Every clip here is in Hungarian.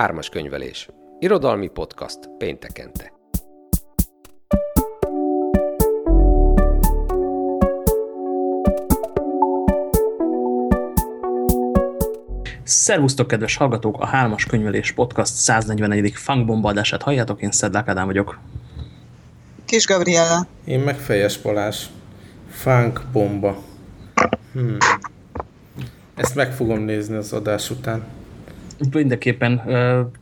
Ármas könyvelés. Irodalmi podcast péntekente. Szervusztok, kedves hallgatók! A Hármas Könyvelés Podcast 141. funkbomba adását halljátok, én Szedlák Ádám vagyok. Kis Gabriella. Én meg Fejes Balázs. Funk bomba. Hmm. Ezt meg fogom nézni az adás után. Mindenképpen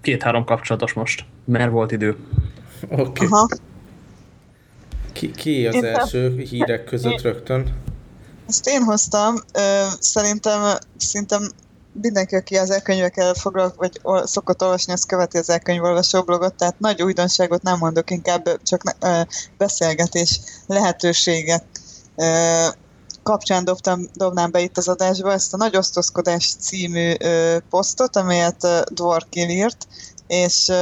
két-három kapcsolatos most, mert volt idő. Oké. Okay. Ki, ki az én első te... hírek között én... rögtön? Ezt én hoztam. Szerintem, szerintem mindenki, aki az elkönyvekkel foglal, vagy szokott olvasni, az követi az elkönyvolvasó blogot, tehát nagy újdonságot nem mondok, inkább csak beszélgetés lehetőségek kapcsán dobtam, dobnám be itt az adásba ezt a Nagy Osztozkodás című posztot, amelyet Dworkin írt, és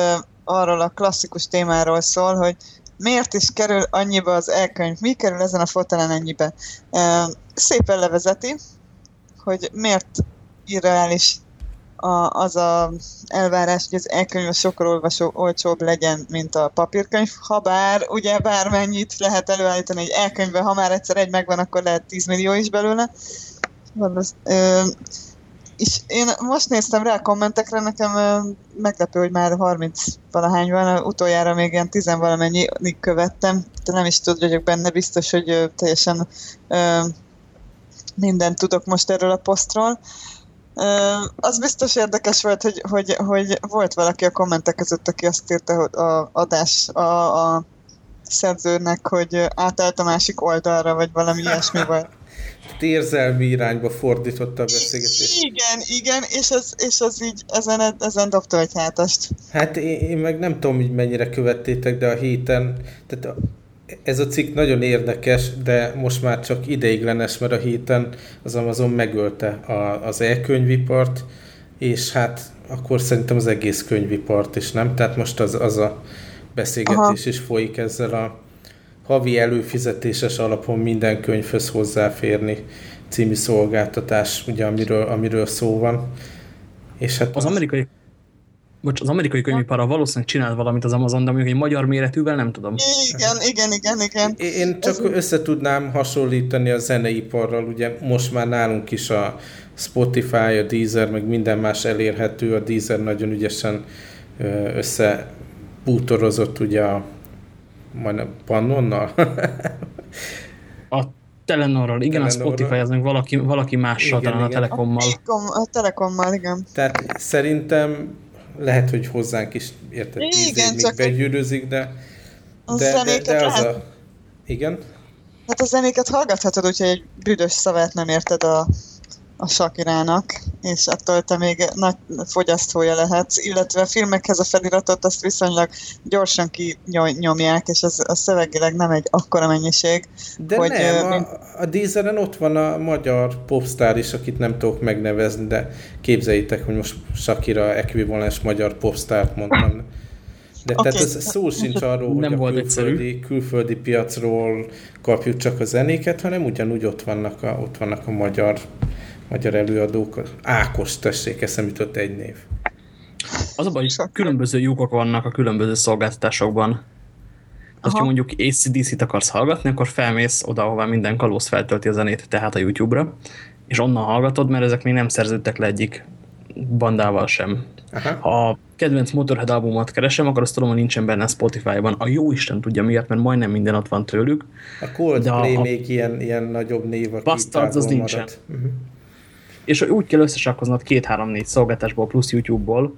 arról a klasszikus témáról szól, hogy miért is kerül annyiba az elkönyv, mi kerül ezen a fotelen ennyibe. Szépen levezeti, hogy miért irreális a, az a elvárás, hogy az elkönyv sokkal olvasó, olcsóbb legyen, mint a papírkönyv, ha bár ugye bármennyit lehet előállítani egy elkönyvbe, ha már egyszer egy megvan, akkor lehet 10 millió is belőle. Van az, ö, és én most néztem rá a kommentekre, nekem ö, meglepő, hogy már 30 valahány van, utoljára még ilyen 10 valamennyi követtem, de nem is tud vagyok benne biztos, hogy ö, teljesen ö, mindent tudok most erről a posztról. Az biztos érdekes volt, hogy, hogy, hogy volt valaki a kommentek között, aki azt írta hogy a adás a, a szerzőnek, hogy átállt a másik oldalra, vagy valami ilyesmi volt. Érzelmi irányba fordította a beszélgetést. Igen, igen, és az, és az így ezen, ezen dobta egy hátast. Hát én, én meg nem tudom, hogy mennyire követtétek, de a héten, tehát ez a cikk nagyon érdekes, de most már csak ideiglenes, mert a héten az Amazon megölte a, az e-könyvipart, és hát akkor szerintem az egész könyvipart is, nem? Tehát most az, az a beszélgetés Aha. is folyik ezzel a havi előfizetéses alapon minden könyvhöz hozzáférni című szolgáltatás, ugye, amiről, amiről szó van. És hát az, az amerikai Bocs, az amerikai könyvipara valószínűleg csinál valamit az Amazon, de mondjuk egy magyar méretűvel nem tudom. Igen, igen, igen, igen. Én csak Ez... össze tudnám hasonlítani a zeneiparral, ugye most már nálunk is a Spotify, a Deezer, meg minden más elérhető, a Deezer nagyon ügyesen összebútorozott ugye a majdnem Pannonnal. a Telenorral, igen, Telenorral. a Spotify az meg valaki, valaki mással, igen, talán igen. a Telekommal. A, a Telekommal, igen. Tehát szerintem lehet, hogy hozzánk is érted, tíz év még begyűrűzik, de, de, de, de az lehet... a... Igen? Hát a zenéket hallgathatod, úgyhogy egy büdös szavát nem érted a a Sakirának, és attól te még nagy fogyasztója lehetsz, illetve a filmekhez a feliratot azt viszonylag gyorsan kinyomják, és az, a szövegileg nem egy akkora mennyiség. De hogy, nem, a, a Deezeren ott van a magyar popstar is, akit nem tudok megnevezni, de képzeljétek, hogy most Shakira ekvivalens magyar popstárt mondtam. De okay. tehát ez szó sincs arról, nem hogy volt a külföldi, külföldi piacról kapjuk csak a zenéket, hanem ugyanúgy ott vannak a, ott vannak a magyar magyar előadók. Ákos, tessék, eszem jutott egy név. Az a baj, hogy különböző lyukok vannak a különböző szolgáltatásokban. Ha mondjuk ACDC-t akarsz hallgatni, akkor felmész oda, ahová minden kalóz feltölti a zenét, tehát a YouTube-ra, és onnan hallgatod, mert ezek még nem szerződtek le egyik bandával sem. Aha. Ha a kedvenc Motorhead albumot keresem, akkor azt tudom, hogy nincsen benne Spotify-ban. A jó Isten tudja miért, mert majdnem minden ott van tőlük. A Coldplay a, még ilyen, ilyen nagyobb név, aki Bastards az nincsen. Uh mhm. -huh és úgy kell összesakkoznod két-három-négy szolgáltásból plusz YouTube-ból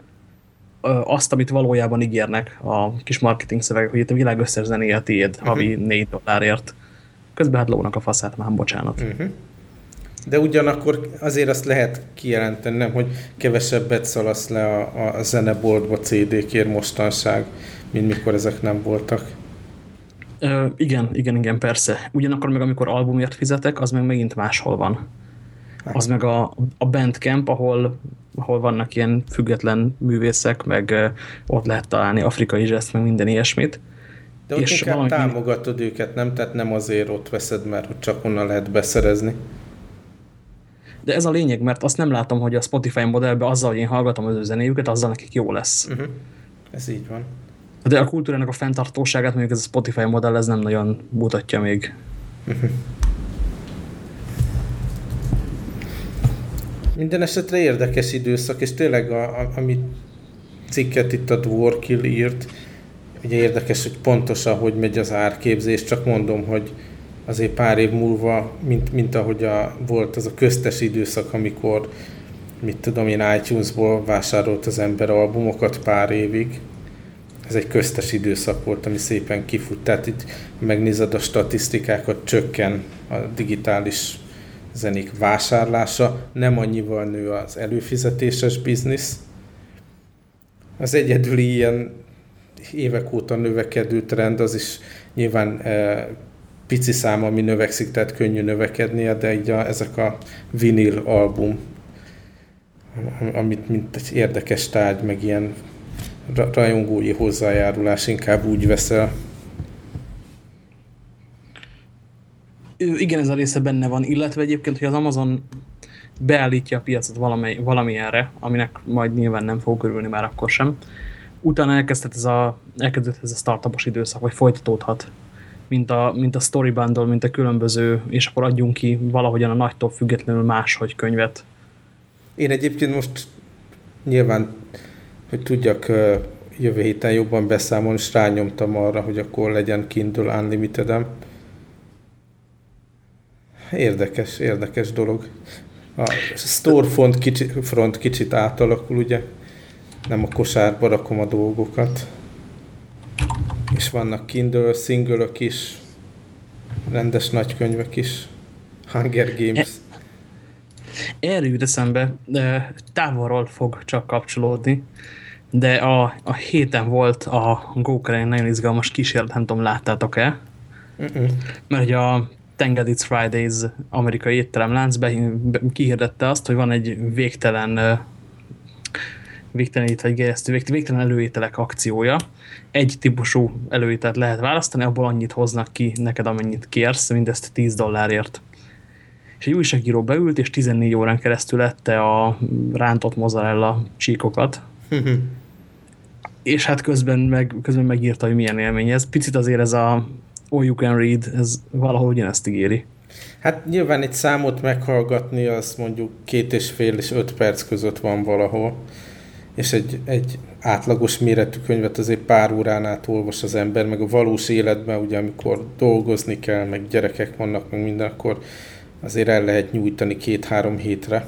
azt, amit valójában ígérnek a kis marketing szövegek, hogy itt a világ összes zenéje a tiéd, uh -huh. havi 4 dollárért. Közben hát lónak a faszát, már bocsánat. Uh mhm. -huh. De ugyanakkor azért azt lehet kijelenteni, nem, hogy kevesebbet szalasz le a, a zeneboltba CD-kért mostanság, mint mikor ezek nem voltak. Ö, igen, igen, igen, persze. Ugyanakkor meg amikor albumért fizetek, az meg megint máshol van az meg a, a Bandcamp, ahol, ahol vannak ilyen független művészek, meg ott lehet találni afrikai zseszt, meg minden ilyesmit. De ott és inkább valami... támogatod őket, nem? Tehát nem azért ott veszed, mert csak onnan lehet beszerezni. De ez a lényeg, mert azt nem látom, hogy a Spotify modellben azzal, hogy én hallgatom az ő zenéjüket, azzal nekik jó lesz. Uh -huh. Ez így van. De a kultúrának a fenntartóságát mondjuk ez a Spotify modell ez nem nagyon mutatja még. Uh -huh. Minden esetre érdekes időszak, és tényleg a, a, amit cikket itt a Dworkill írt, ugye érdekes, hogy pontosan hogy megy az árképzés, csak mondom, hogy azért pár év múlva, mint, mint ahogy a, volt az a köztes időszak, amikor mit tudom én, iTunes-ból vásárolt az ember albumokat pár évig. Ez egy köztes időszak volt, ami szépen kifut. Tehát itt megnézed a statisztikákat, csökken a digitális zenék vásárlása, nem annyival nő az előfizetéses biznisz. Az egyedüli ilyen évek óta növekedő trend, az is nyilván e, pici szám, ami növekszik, tehát könnyű növekednie, de így a, ezek a vinil album, amit mint egy érdekes tárgy, meg ilyen rajongói hozzájárulás inkább úgy veszel. Igen, ez a része benne van, illetve egyébként, hogy az Amazon beállítja a piacot valamely, valamilyenre, aminek majd nyilván nem fog körülni már akkor sem, utána elkezdett ez a, elkezdett ez a startupos időszak, vagy folytatódhat, mint a, mint a story bundle, mint a különböző, és akkor adjunk ki valahogyan a nagytól függetlenül máshogy könyvet. Én egyébként most nyilván, hogy tudjak jövő héten jobban beszámolni, és rányomtam arra, hogy akkor legyen Kindle Unlimited-em. Érdekes, érdekes dolog. A storefront kicsit, front kicsit átalakul, ugye? nem a kosárba rakom a dolgokat. És vannak Kindle single is, rendes nagykönyvek is, Hunger Games. E erről jut eszembe, távolról fog csak kapcsolódni, de a, a héten volt a GoKaren nagyon izgalmas kísérlet, nem tudom, láttátok-e? Uh -uh. Mert hogy a Tenged It's Fridays amerikai étteremlánc kihirdette azt, hogy van egy végtelen végtelen vagy gerjesztő, végtelen előételek akciója. Egy típusú előételt lehet választani, abból annyit hoznak ki neked, amennyit kérsz, mindezt 10 dollárért. És egy újságíró beült, és 14 órán keresztül ette a rántott mozzarella csíkokat. és hát közben, meg, közben megírta, hogy milyen élmény ez. Picit azért ez a all you can read, ez valahol ugyanezt ígéri. Hát nyilván egy számot meghallgatni, az mondjuk két és fél és öt perc között van valahol és egy, egy átlagos méretű könyvet azért pár órán át olvas az ember, meg a valós életben, ugye amikor dolgozni kell, meg gyerekek vannak, meg minden, akkor azért el lehet nyújtani két-három hétre.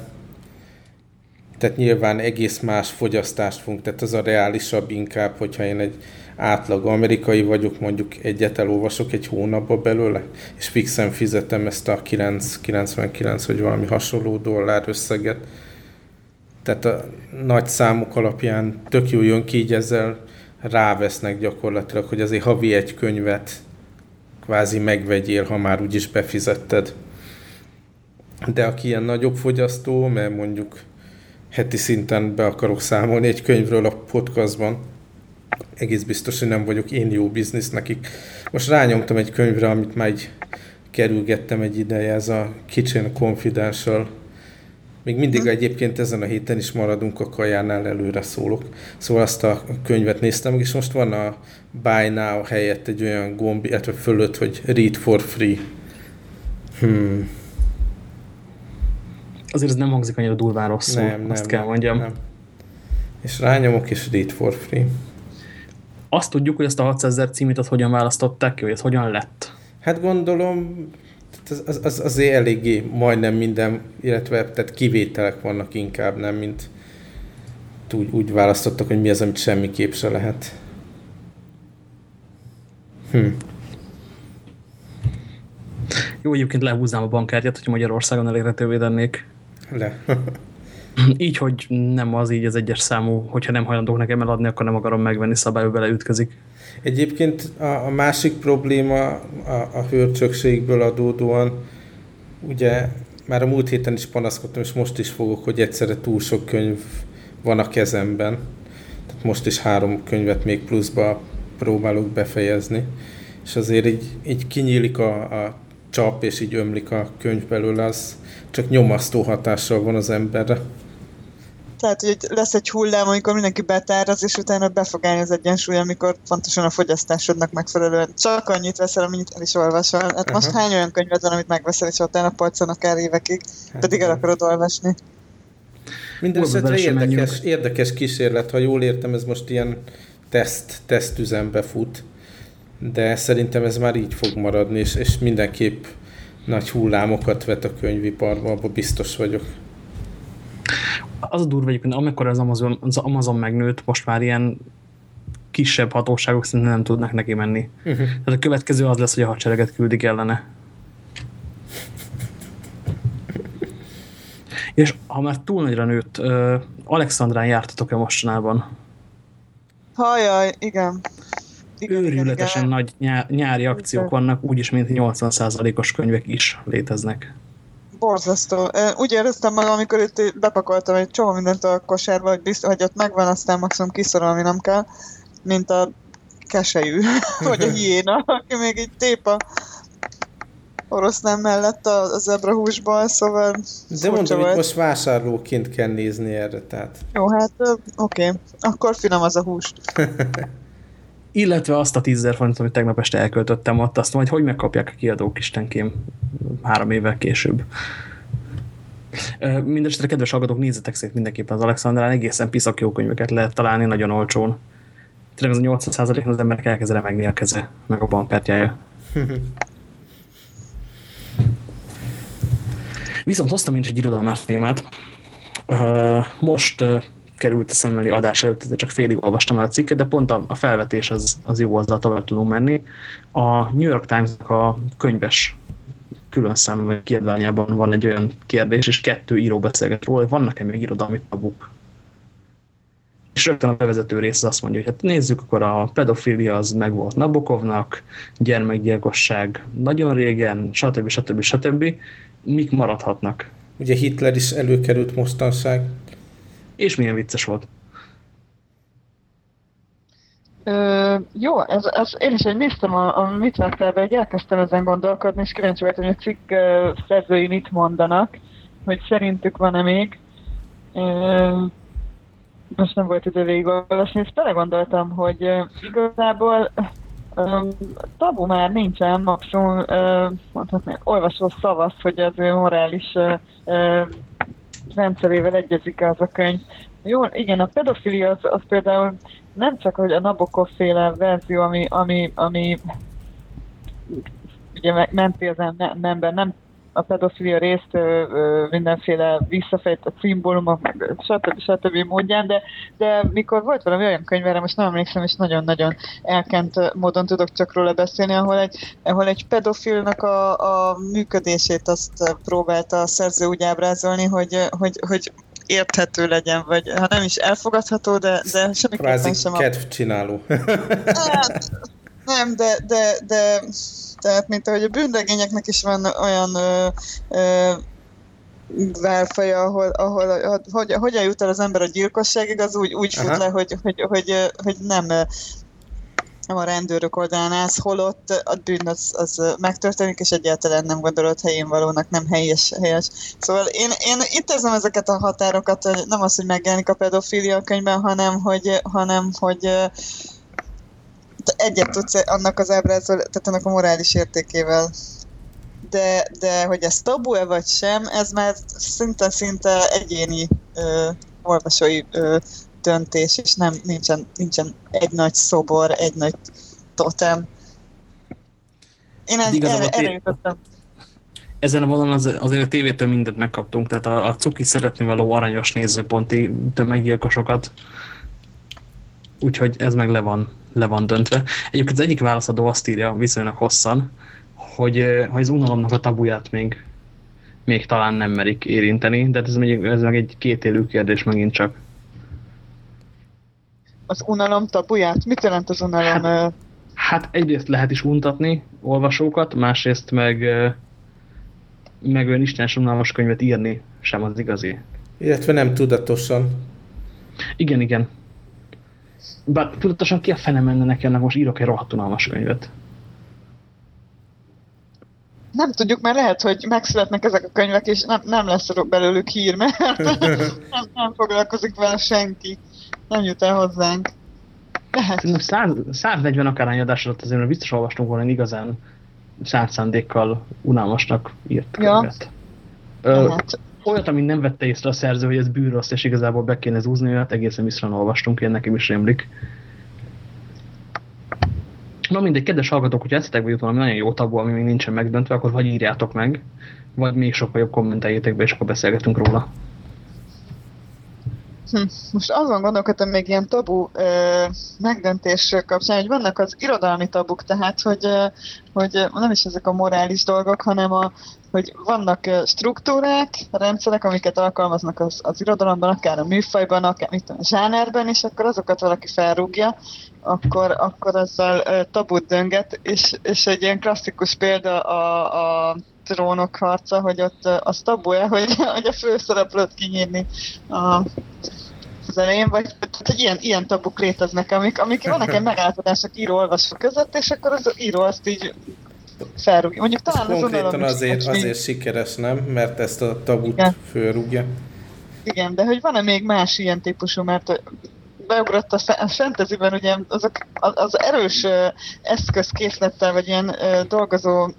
Tehát nyilván egész más fogyasztást fogunk, tehát az a reálisabb inkább, hogyha én egy átlag amerikai vagyok, mondjuk egyet elolvasok egy hónapba belőle, és fixen fizetem ezt a 9,99 vagy valami hasonló dollár összeget, tehát a nagy számok alapján tök jó jön ki, így ezzel rávesznek gyakorlatilag, hogy azért havi egy könyvet kvázi megvegyél, ha már úgyis befizetted. De aki ilyen nagyobb fogyasztó, mert mondjuk heti szinten be akarok számolni egy könyvről a podcastban, egész biztos, hogy nem vagyok én jó biznisz nekik. Most rányomtam egy könyvre, amit már így kerülgettem egy ideje, ez a Kitchen Confidential még mindig egyébként ezen a héten is maradunk a kajánál, előre szólok. Szóval azt a könyvet néztem, és most van a Buy Now helyett egy olyan gomb, illetve fölött, hogy Read for Free. Hmm. Azért ez nem hangzik annyira durván rosszul, nem, nem, azt kell mondjam. Nem. És rányomok, és Read for Free. Azt tudjuk, hogy ezt a 600 ezer címét az hogyan választották ki, hogy ez hogyan lett? Hát gondolom az, az, az azért eléggé majdnem minden, illetve tehát kivételek vannak inkább, nem, mint úgy, úgy választottak, hogy mi az, amit semmiképp se lehet. Hm. Jó, egyébként lehúznám a bankkártyát, hogy Magyarországon elérhetővé tennék. Le. így, hogy nem az így az egyes számú, hogyha nem hajlandók nekem eladni, akkor nem akarom megvenni, szabályba beleütközik. Egyébként a, a másik probléma a, a hőrcsökségből adódóan, ugye már a múlt héten is panaszkodtam, és most is fogok, hogy egyszerre túl sok könyv van a kezemben. Tehát most is három könyvet még pluszba próbálok befejezni. És azért így, így kinyílik a, a csap, és így ömlik a könyv belőle, az csak nyomasztó hatással van az emberre. Tehát, hogy lesz egy hullám, amikor mindenki betáraz, és utána be fog állni az egyensúly, amikor pontosan a fogyasztásodnak megfelelően csak annyit veszel, amennyit el is olvasol. Hát uh-huh. most hány olyan könyved van, amit megveszel, és utána polcon akár évekig, hát pedig el akarod olvasni. Minden esetre érdekes, érdekes kísérlet, ha jól értem, ez most ilyen teszt, tesztüzembe fut, de szerintem ez már így fog maradni, és, és mindenképp nagy hullámokat vet a könyviparba, abban biztos vagyok. Az a durva egyébként, amikor az Amazon, az Amazon megnőtt, most már ilyen kisebb hatóságok szerintem nem tudnak neki menni. Uh -huh. Tehát a következő az lesz, hogy a hadsereget küldik ellene. És ha már túl nagyra nőtt, uh, Alexandrán jártatok-e mostanában? Hajaj, igen. igen Őrületesen igen. nagy nyá nyári akciók igen. vannak, úgyis, mint 80%-os könyvek is léteznek. Borzasztó. Úgy éreztem magam, amikor itt bepakoltam egy csomó mindent a kosárba, hogy, biztos, hogy ott megvan, aztán maximum kiszorolni nem kell, mint a keselyű, vagy a hiéna, aki még így tép a oroszlán mellett a, a zebra húsból, szóval De mondom, hogy most vásárlóként kell nézni erre, tehát. Jó, hát oké, okay. akkor finom az a hús. Illetve azt a 10 forintot, amit tegnap este elköltöttem ott, azt majd hogy megkapják a kiadók istenkém három évvel később. Mindenesetre, kedves hallgatók, nézzetek szét mindenképpen az Alexandrán, egészen piszak jó könyveket lehet találni nagyon olcsón. Tényleg az a 80% az emberek elkezd remegni a keze, meg a bankkártyája. Viszont hoztam én is egy irodalmás témát. Most került a szemmeli adás előtt, de csak félig olvastam el a cikket, de pont a, a felvetés az, az jó, azzal tovább tudunk menni. A New York Times-nak a könyves külön számú kiadványában van egy olyan kérdés, és kettő író beszélget róla, hogy vannak-e még irodalmi tabuk. És rögtön a bevezető rész azt mondja, hogy hát nézzük, akkor a pedofilia az meg volt Nabokovnak, gyermekgyilkosság nagyon régen, stb. stb. stb. Mik maradhatnak? Ugye Hitler is előkerült mostanság. És milyen vicces volt. Ö, jó, ez, ez, én is egy néztem a, a mit vettel be, elkezdtem ezen gondolkodni, és kíváncsi voltam, hogy a cikk uh, szerzői mit mondanak, hogy szerintük van-e még. Ö, most nem volt idő végigolvasni, és gondoltam, hogy uh, igazából uh, tabu már nincsen, maximum uh, mondhatni, olvasó szavaz, hogy az ő morális uh, uh, rendszerével egyezik az a könyv. Jó, igen, a pedofilia az, az például nem csak hogy a Nabokov féle verzió, ami, ami, ami ugye menti az ember, nem a pedofilia részt ö, ö, mindenféle visszafejtett szimbólumok, meg stb. stb. módján, de, de mikor volt valami olyan könyvere, most nem emlékszem, és nagyon-nagyon elkent módon tudok csak róla beszélni, ahol egy, ahol egy pedofilnak a, a működését azt próbálta a szerző úgy ábrázolni, hogy, hogy, hogy érthető legyen, vagy ha nem is elfogadható, de, de semmiképpen sem. kedv csináló. Hát, nem, de, de, de tehát, mint ahogy a bűnregényeknek is van olyan ö, ö, válfaja, ahol, ahol hogy, hogyan jut el az ember a gyilkosságig, az úgy, úgy fut le, hogy, hogy, hogy, hogy nem nem a rendőrök oldalán állsz, holott a bűn az, az megtörténik, és egyáltalán nem gondolod helyén valónak, nem helyes. helyes. Szóval én, én itt érzem ezeket a határokat, nem az, hogy megjelenik a pedofilia a könyvben, hanem hogy, hanem, hogy egyet tudsz annak az ábrázol, tehát annak a morális értékével. De, de hogy ez tabu-e vagy sem, ez már szinte-szinte egyéni ö, olvasói ö, döntés, és nem, nincsen, nincsen egy nagy szobor, egy nagy totem. Én ez, erre, erre jutottam. Ezen a vonalon az, azért a tévétől mindent megkaptunk, tehát a, a cuki szeretni való aranyos nézőponti tömeggyilkosokat, úgyhogy ez meg le van, le van döntve. Egyébként az egyik válaszadó azt írja viszonylag hosszan, hogy, hogy az unalomnak a tabuját még, még talán nem merik érinteni, de ez meg, ez meg egy kétélű kérdés megint csak az unalom tabuját? Mit jelent az unalom? Hát, hát egyrészt lehet is untatni olvasókat, másrészt meg, meg olyan istenes unalmas könyvet írni sem az igazi. Illetve nem tudatosan. Igen, igen. Bár tudatosan ki a fene menne neki, annak most írok egy rohadt unalmas könyvet. nem tudjuk, mert lehet, hogy megszületnek ezek a könyvek, és nem, nem lesz belőlük hír, mert nem, nem foglalkozik vele senki. Nem jut el hozzánk. Lehet. 100, 140 akárhány adás alatt azért biztos olvastunk volna igazán száz szándékkal unalmasnak írt ja. könyvet. Ö, olyat, amit nem vette észre a szerző, hogy ez bűrossz, és igazából be kéne zúzni, hát egészen viszont olvastunk, én nekem is rémlik. Na mindegy, kedves hallgatók, hogy esztetek vagy valami nagyon jó tabu, ami még nincsen megdöntve, akkor vagy írjátok meg, vagy még sokkal jobb kommenteljétek be, és akkor beszélgetünk róla. Hm. Most azon gondolkodtam még ilyen tabu ö, megdöntés kapcsán, hogy vannak az irodalmi tabuk, tehát hogy, ö, hogy nem is ezek a morális dolgok, hanem a, hogy vannak struktúrák, rendszerek, amiket alkalmaznak az, az irodalomban, akár a műfajban, akár mit tudom, a zsánerben, és akkor azokat valaki felrúgja, akkor, akkor ezzel tabut dönget, és, és egy ilyen klasszikus példa a, a trónok harca, hogy ott az tabu-e, hogy, hogy a főszereplőt kinyírni a, az elején, vagy tehát, hogy ilyen, ilyen tabuk léteznek, amik, amik vannak egy megállapodások író-olvasó között, és akkor az író azt így felrúgja. Mondjuk talán az Konkrétan azért, azért sikeres, nem? Mert ezt a tabut Igen. fölrúgja. Igen, de hogy van-e még más ilyen típusú, mert beugrott a fantasyben ugye azok, az erős eszközkészlettel, vagy ilyen dolgozó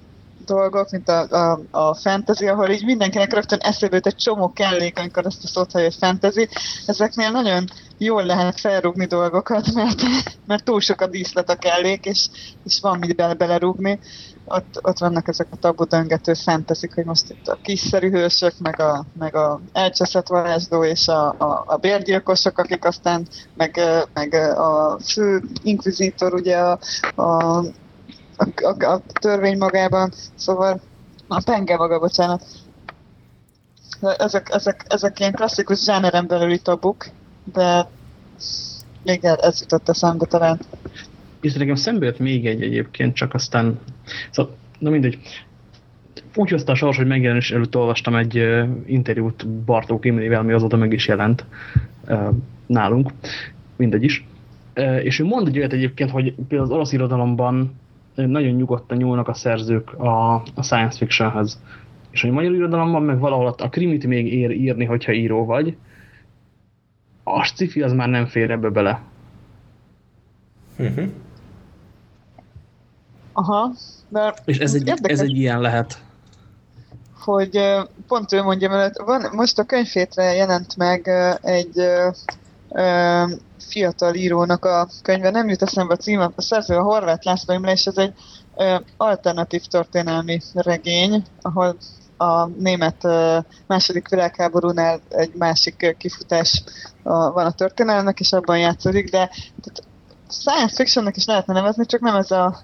dolgok, mint a, a, a fantasy, ahol így mindenkinek rögtön eszébe egy csomó kellék, amikor ezt a szót hogy fantasy. Ezeknél nagyon jól lehet felrúgni dolgokat, mert, mert túl sok a díszlet a kellék, és, és van mit bele, belerúgni. Ott, ott vannak ezek a tabu döngető fantasy, hogy most itt a kiszerű hősök, meg a, meg a elcseszett varázsló, és a, a, a bérgyilkosok, akik aztán, meg, meg a fő inkvizítor, ugye a, a a, a, a törvény magában, szóval a penge maga, bocsánat. Ezek, ezek, ezek ilyen klasszikus zsáneren belüli tabuk, de még ez jutott eszembe talán. És nekem szembe jött még egy egyébként, csak aztán, szóval, na mindegy, úgy hozta a sors, hogy megjelenés előtt olvastam egy uh, interjút Bartók Imrével, ami azóta meg is jelent uh, nálunk, mindegy is. Uh, és ő mond egy olyat egyébként, hogy például az orosz irodalomban nagyon nyugodtan nyúlnak a szerzők a, a science fictionhez. És hogy magyar irodalomban meg valahol a krimit még ér írni, hogyha író vagy, a sci az már nem fér ebbe bele. Uh mhm. -huh. Aha, de És ez egy, ez egy ilyen lehet. Hogy pont ő mondja, mert van, most a könyvfétre jelent meg egy fiatal írónak a könyve, nem jut eszembe a címe, a szerző a Horváth László Imre, és ez egy ö, alternatív történelmi regény, ahol a német második világháborúnál egy másik kifutás van a történelmnek, és abban játszódik, de tehát science fictionnek is lehetne nevezni, csak nem ez a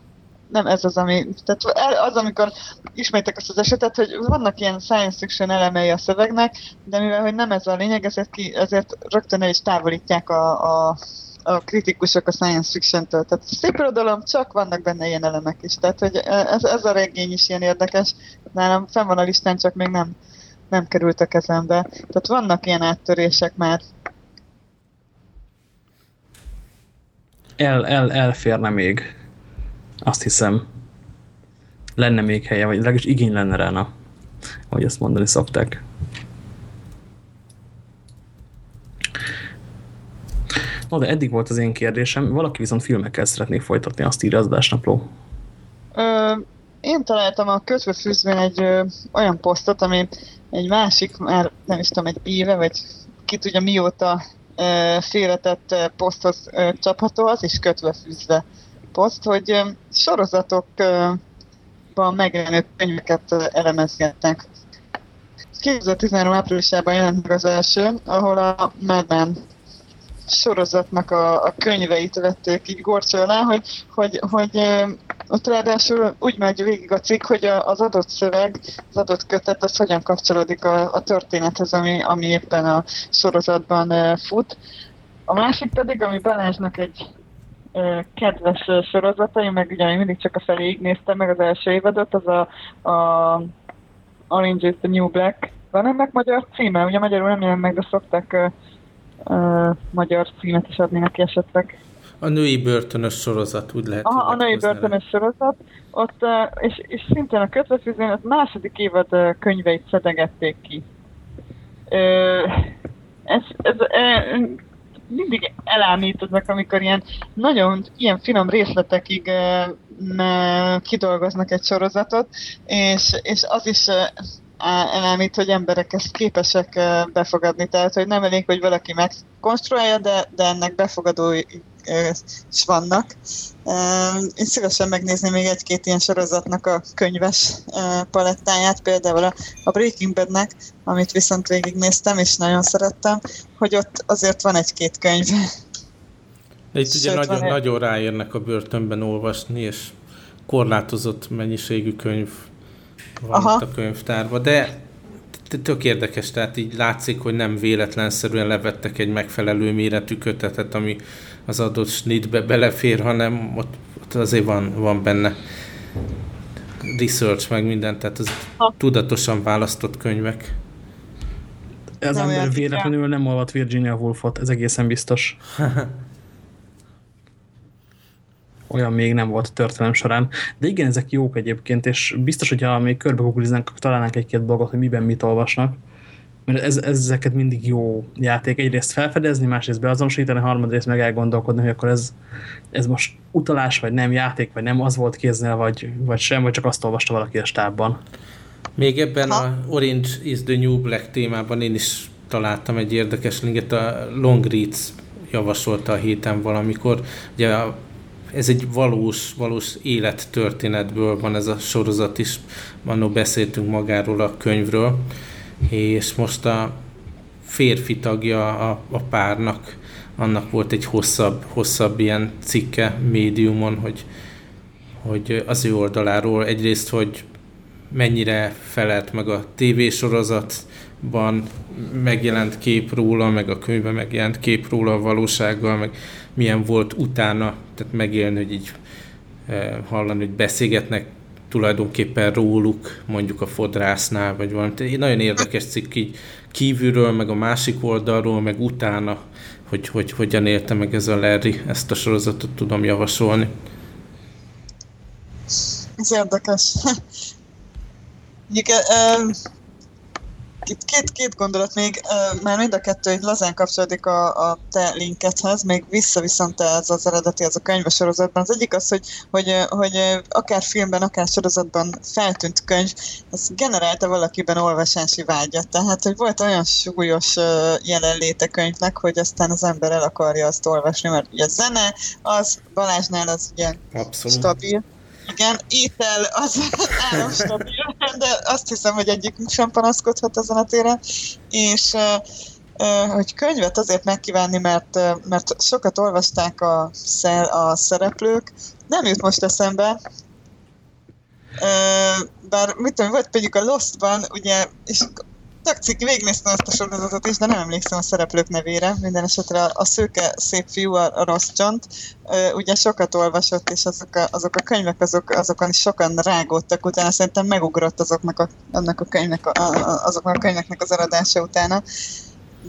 nem ez az, ami, tehát az, amikor ismétek azt az esetet, hogy vannak ilyen science fiction elemei a szövegnek, de mivel, hogy nem ez a lényeg, ezért, ki, ezért rögtön el is távolítják a, a, a kritikusok a science fiction-től. Tehát szép irodalom, csak vannak benne ilyen elemek is. Tehát, hogy ez, ez a regény is ilyen érdekes. Nálam fenn van a listán, csak még nem, nem került a kezembe. Tehát vannak ilyen áttörések már. El, el, elférne még. Azt hiszem, lenne még helye, vagy legalábbis igény lenne rá, na, ahogy ezt mondani szokták. Na, de eddig volt az én kérdésem. Valaki viszont filmekkel szeretné folytatni, azt írja az adásnapló. Ö, én találtam a közbe fűzvén egy ö, olyan posztot, ami egy másik, már nem is tudom, egy éve, vagy ki tudja mióta ö, félretett poszthoz ö, csapható, az is kötve fűzve poszt, hogy sorozatokban megjelenő könyveket elemezgetnek. 2013 áprilisában jelent meg az első, ahol a Mad Men sorozatnak a, a könyveit vették így gorcsó alá, hogy, hogy, hogy ott ráadásul úgy megy végig a cikk, hogy az adott szöveg, az adott kötet, az hogyan kapcsolódik a, a történethez, ami, ami éppen a sorozatban fut. A másik pedig, ami Balázsnak egy kedves sorozatai, meg ugye mindig csak a feléig néztem meg az első évadot, az a, a Orange is the New Black. Van ennek magyar címe? Ugye magyarul nem jelent meg, de szokták uh, uh, magyar címet is adni neki esetleg. A női börtönös sorozat, úgy lehet. Aha, a női börtönös sorozat. Ott, és, és szintén a kötvefűzőn a második évad könyveit szedegették ki. Ez, ez, ez mindig elámítoznak, amikor ilyen nagyon ilyen finom részletekig kidolgoznak egy sorozatot, és, és az is elámít, hogy emberek ezt képesek befogadni. Tehát, hogy nem elég, hogy valaki megkonstruálja, de, de ennek befogadó is vannak. Én szívesen megnézni még egy-két ilyen sorozatnak a könyves palettáját, például a, Breaking Badnek, amit viszont végignéztem, és nagyon szerettem, hogy ott azért van egy-két könyv. Itt ugye nagyon, egy... nagyon ráérnek a börtönben olvasni, és korlátozott mennyiségű könyv van Aha. itt a könyvtárban, de tök érdekes, tehát így látszik, hogy nem véletlenszerűen levettek egy megfelelő méretű kötetet, ami az adott snitbe belefér, hanem ott, ott azért van, van benne research, meg minden, tehát az ha. tudatosan választott könyvek. Ez nem ember véletlenül nem olvat Virginia Woolfot, ez egészen biztos. Olyan még nem volt a történelem során. De igen, ezek jók egyébként, és biztos, hogyha még körbe találnánk egy-két dolgot, hogy miben mit olvasnak mert ez, ezeket mindig jó játék egyrészt felfedezni, másrészt beazonosítani, harmadrészt meg elgondolkodni, hogy akkor ez, ez most utalás, vagy nem játék, vagy nem az volt kéznél, vagy, vagy sem, vagy csak azt olvasta valaki a stábban. Még ebben ha. a Orange is the New Black témában én is találtam egy érdekes linket, a Longreads javasolta a héten valamikor. Ugye ez egy valós, valós élettörténetből van ez a sorozat is. Annó beszéltünk magáról a könyvről és most a férfi tagja a, a párnak, annak volt egy hosszabb, hosszabb ilyen cikke médiumon, hogy, hogy az ő oldaláról egyrészt, hogy mennyire felelt meg a tévésorozatban megjelent kép róla, meg a könyvben megjelent kép róla a valósággal, meg milyen volt utána, tehát megélni, hogy így eh, hallani, hogy beszélgetnek tulajdonképpen róluk, mondjuk a fodrásznál, vagy valami. Egy nagyon érdekes cikk így kívülről, meg a másik oldalról, meg utána, hogy, hogy hogyan élte meg ez a Larry, ezt a sorozatot tudom javasolni. Ez érdekes. Igen, itt két, két gondolat még, már mind a kettő egy lazán kapcsolódik a, a te linkethez, még vissza viszont ez az eredeti, az a könyves sorozatban. Az egyik az, hogy, hogy, hogy akár filmben, akár sorozatban feltűnt könyv, ez generálta valakiben olvasási vágyat. Tehát, hogy volt olyan súlyos jelenléte könyvnek, hogy aztán az ember el akarja azt olvasni, mert ugye a zene, az Balázsnál az ugye Abszolút. stabil igen, étel az államstabil, de azt hiszem, hogy egyikünk sem panaszkodhat ezen a téren. És hogy könyvet azért megkívánni, mert, mert sokat olvasták a, a szereplők, nem jut most eszembe, bár mit tudom, volt például a Lostban, ugye, és tök cikk, végignéztem ezt a sorozatot is, de nem emlékszem a szereplők nevére. Minden esetre a, a szőke szép fiú, a, a rossz csont, ugye sokat olvasott, és azok a, azok a könyvek, azok, azokon is sokan rágódtak utána, szerintem megugrott azoknak a, annak a könyvnek, a, a, azoknak a könyveknek az eladása utána.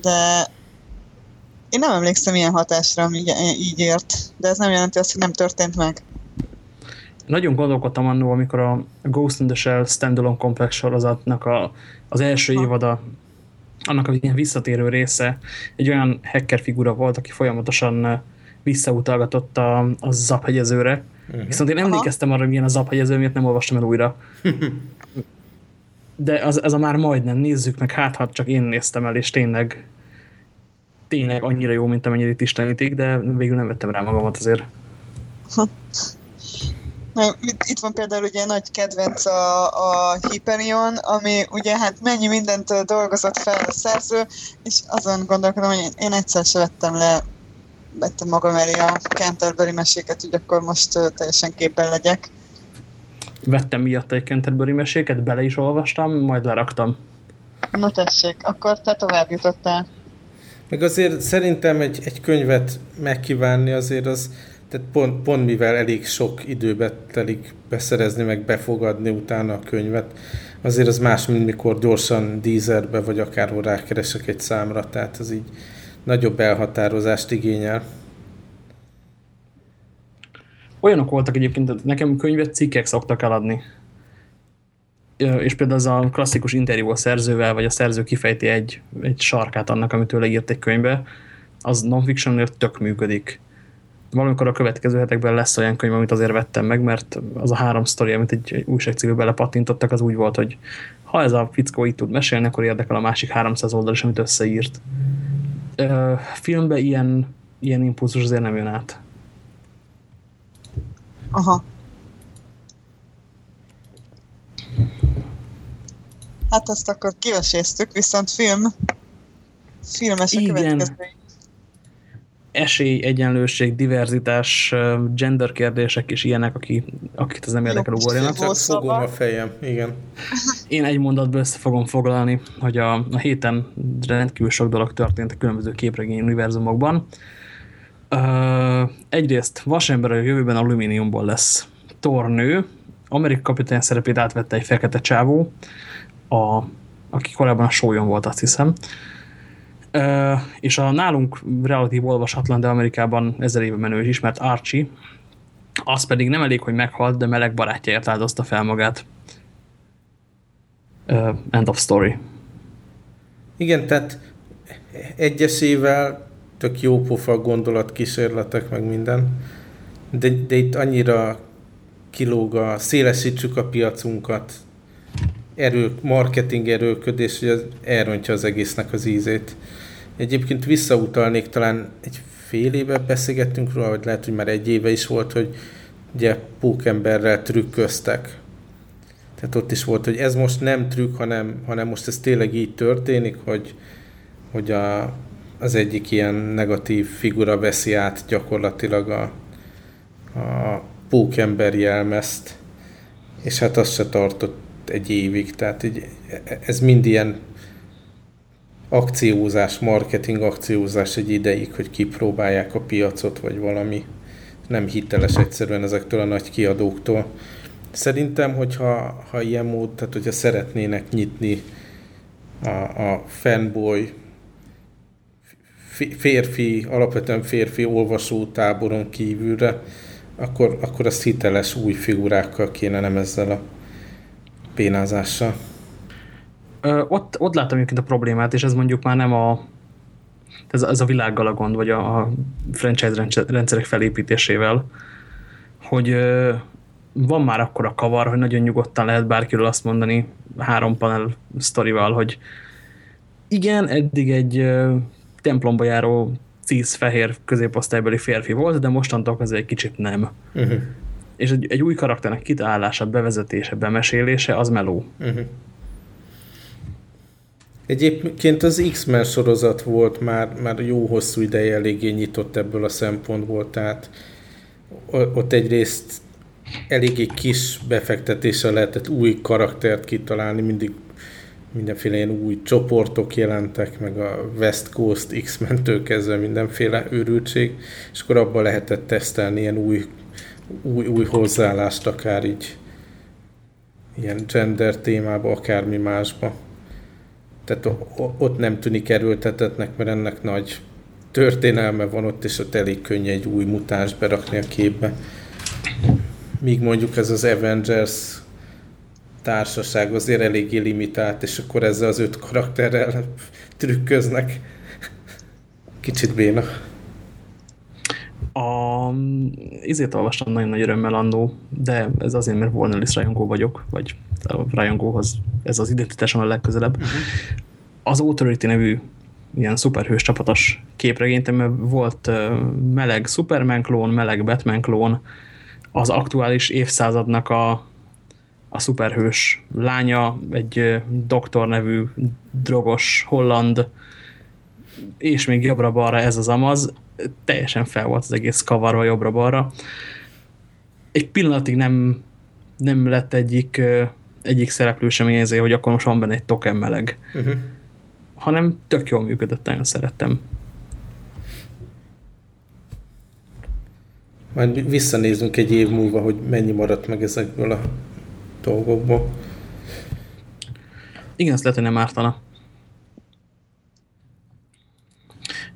De én nem emlékszem ilyen hatásra, ami így ért, de ez nem jelenti azt, hogy nem történt meg. Nagyon gondolkodtam annól, amikor a Ghost in the Shell standalone komplex sorozatnak a az első ha. évada, annak a ilyen visszatérő része egy olyan hacker figura volt, aki folyamatosan visszautalgatott a, a zaphegyezőre. Uh mhm. Viszont én emlékeztem arra, hogy milyen a zaphegyező, miért nem olvastam el újra. De az, ez a már majdnem, nézzük meg, hát ha csak én néztem el, és tényleg tényleg annyira jó, mint amennyire itt istenítik, de végül nem vettem rá magamat azért. Itt van például ugye nagy kedvenc a, a Hyperion, ami ugye hát mennyi mindent dolgozott fel a szerző, és azon gondolkodom, hogy én egyszer se vettem le vettem magam elé a Canterbury meséket, hogy akkor most teljesen képben legyek. Vettem miatt egy Canterbury meséket, bele is olvastam, majd leraktam. Na tessék, akkor te tovább jutottál. Meg azért szerintem egy, egy könyvet megkívánni azért az tehát pont, pont mivel elég sok időbe telik beszerezni, meg befogadni utána a könyvet, azért az más, mint mikor gyorsan dízerbe, vagy akárhol rákeresek egy számra, tehát az így nagyobb elhatározást igényel. olyanok voltak egyébként, nekem könyvet cikkek szoktak eladni. És például az a klasszikus interjú a szerzővel, vagy a szerző kifejti egy, egy sarkát annak, amit ő leírt egy könyvbe, az non-fiction tök működik. Valamikor a következő hetekben lesz olyan könyv, amit azért vettem meg, mert az a három sztori, amit egy, újságcímű belepattintottak, az úgy volt, hogy ha ez a fickó itt tud mesélni, akkor érdekel a másik 300 oldal is, amit összeírt. Filmben ilyen, ilyen impulzus azért nem jön át. Aha. Hát azt akkor kiveséztük, viszont film, filmes a Igen. Esély, egyenlőség, diverzitás, gender kérdések és ilyenek, aki, akit ez nem érdekel, ugorjanak. Csak fogom a fejem, igen. Én egy mondatból össze fogom foglalni, hogy a, a héten rendkívül sok dolog történt a különböző képregény univerzumokban. Uh, egyrészt vasember a jövőben alumíniumból lesz tornő, Amerika kapitány szerepét átvette egy fekete csávó, a, aki korábban a sólyom volt, azt hiszem. Uh, és a nálunk relatív olvasatlan, de Amerikában ezer éve menő is ismert Archie, az pedig nem elég, hogy meghalt, de meleg barátjáért áldozta fel magát. Uh, end of story. Igen, tehát egyesével tök jó pofa gondolatkísérletek, meg minden, de, de itt annyira kilóg a szélesítsük a piacunkat, erő, marketing erőködés, hogy az elrontja az egésznek az ízét. Egyébként visszautalnék, talán egy fél éve beszélgettünk róla, vagy lehet, hogy már egy éve is volt, hogy ugye pókemberrel trükköztek. Tehát ott is volt, hogy ez most nem trükk, hanem, hanem most ez tényleg így történik, hogy, hogy a, az egyik ilyen negatív figura veszi át gyakorlatilag a, a pókember jelmezt, és hát az se tartott egy évig, tehát így, ez mind ilyen akciózás, marketing akciózás egy ideig, hogy kipróbálják a piacot, vagy valami nem hiteles egyszerűen ezektől a nagy kiadóktól. Szerintem, hogyha ha ilyen mód, tehát hogyha szeretnének nyitni a, a fanboy férfi, alapvetően férfi olvasótáboron kívülre, akkor, akkor azt hiteles új figurákkal kéne, nem ezzel a pénázással. Ö, ott, ott látom egyébként a problémát, és ez mondjuk már nem a ez, ez a világgal a gond, vagy a, a franchise rendszerek felépítésével, hogy ö, van már akkor a kavar, hogy nagyon nyugodtan lehet bárkiről azt mondani három panel sztorival, hogy igen, eddig egy templomba járó tíz fehér középosztálybeli férfi volt, de mostantól ez egy kicsit nem. Uh mhm. -huh. És egy, egy új karakternek kitalálása, bevezetése, bemesélése, az meló. Uh mhm. -huh. Egyébként az X-Men sorozat volt már, már jó hosszú ideje eléggé nyitott ebből a szempontból, tehát ott egyrészt eléggé kis befektetéssel lehetett új karaktert kitalálni, mindig mindenféle ilyen új csoportok jelentek, meg a West Coast X-mentől kezdve mindenféle őrültség, és akkor abban lehetett tesztelni ilyen új, új, új hozzáállást, akár így ilyen gender témába, akármi másba. Tehát ott nem tűnik erőltetetnek, mert ennek nagy történelme van ott, és ott elég könnyű egy új mutáns berakni a képbe. Míg mondjuk ez az Avengers társaság azért eléggé limitált, és akkor ezzel az öt karakterrel trükköznek. Kicsit béna. A, izét olvastam nagyon nagy örömmel annó, de ez azért, mert Warner Ellis rajongó vagyok, vagy a rajongóhoz ez az identitásom a legközelebb. Uh. -huh. Az Authority nevű ilyen szuperhős csapatos képregényt, mert volt meleg Superman klón, meleg Batman klón, az aktuális évszázadnak a a szuperhős lánya, egy doktor nevű drogos holland, és még jobbra-balra ez az amaz, teljesen fel volt az egész kavarva jobbra-balra. Egy pillanatig nem, nem lett egyik, egyik szereplő sem érzi, hogy akkor most van benne egy token meleg. Uh -huh. Hanem tök jól működött, nagyon szerettem. Majd visszanézünk egy év múlva, hogy mennyi maradt meg ezekből a dolgokból. Igen, ezt lehet, hogy nem ártana.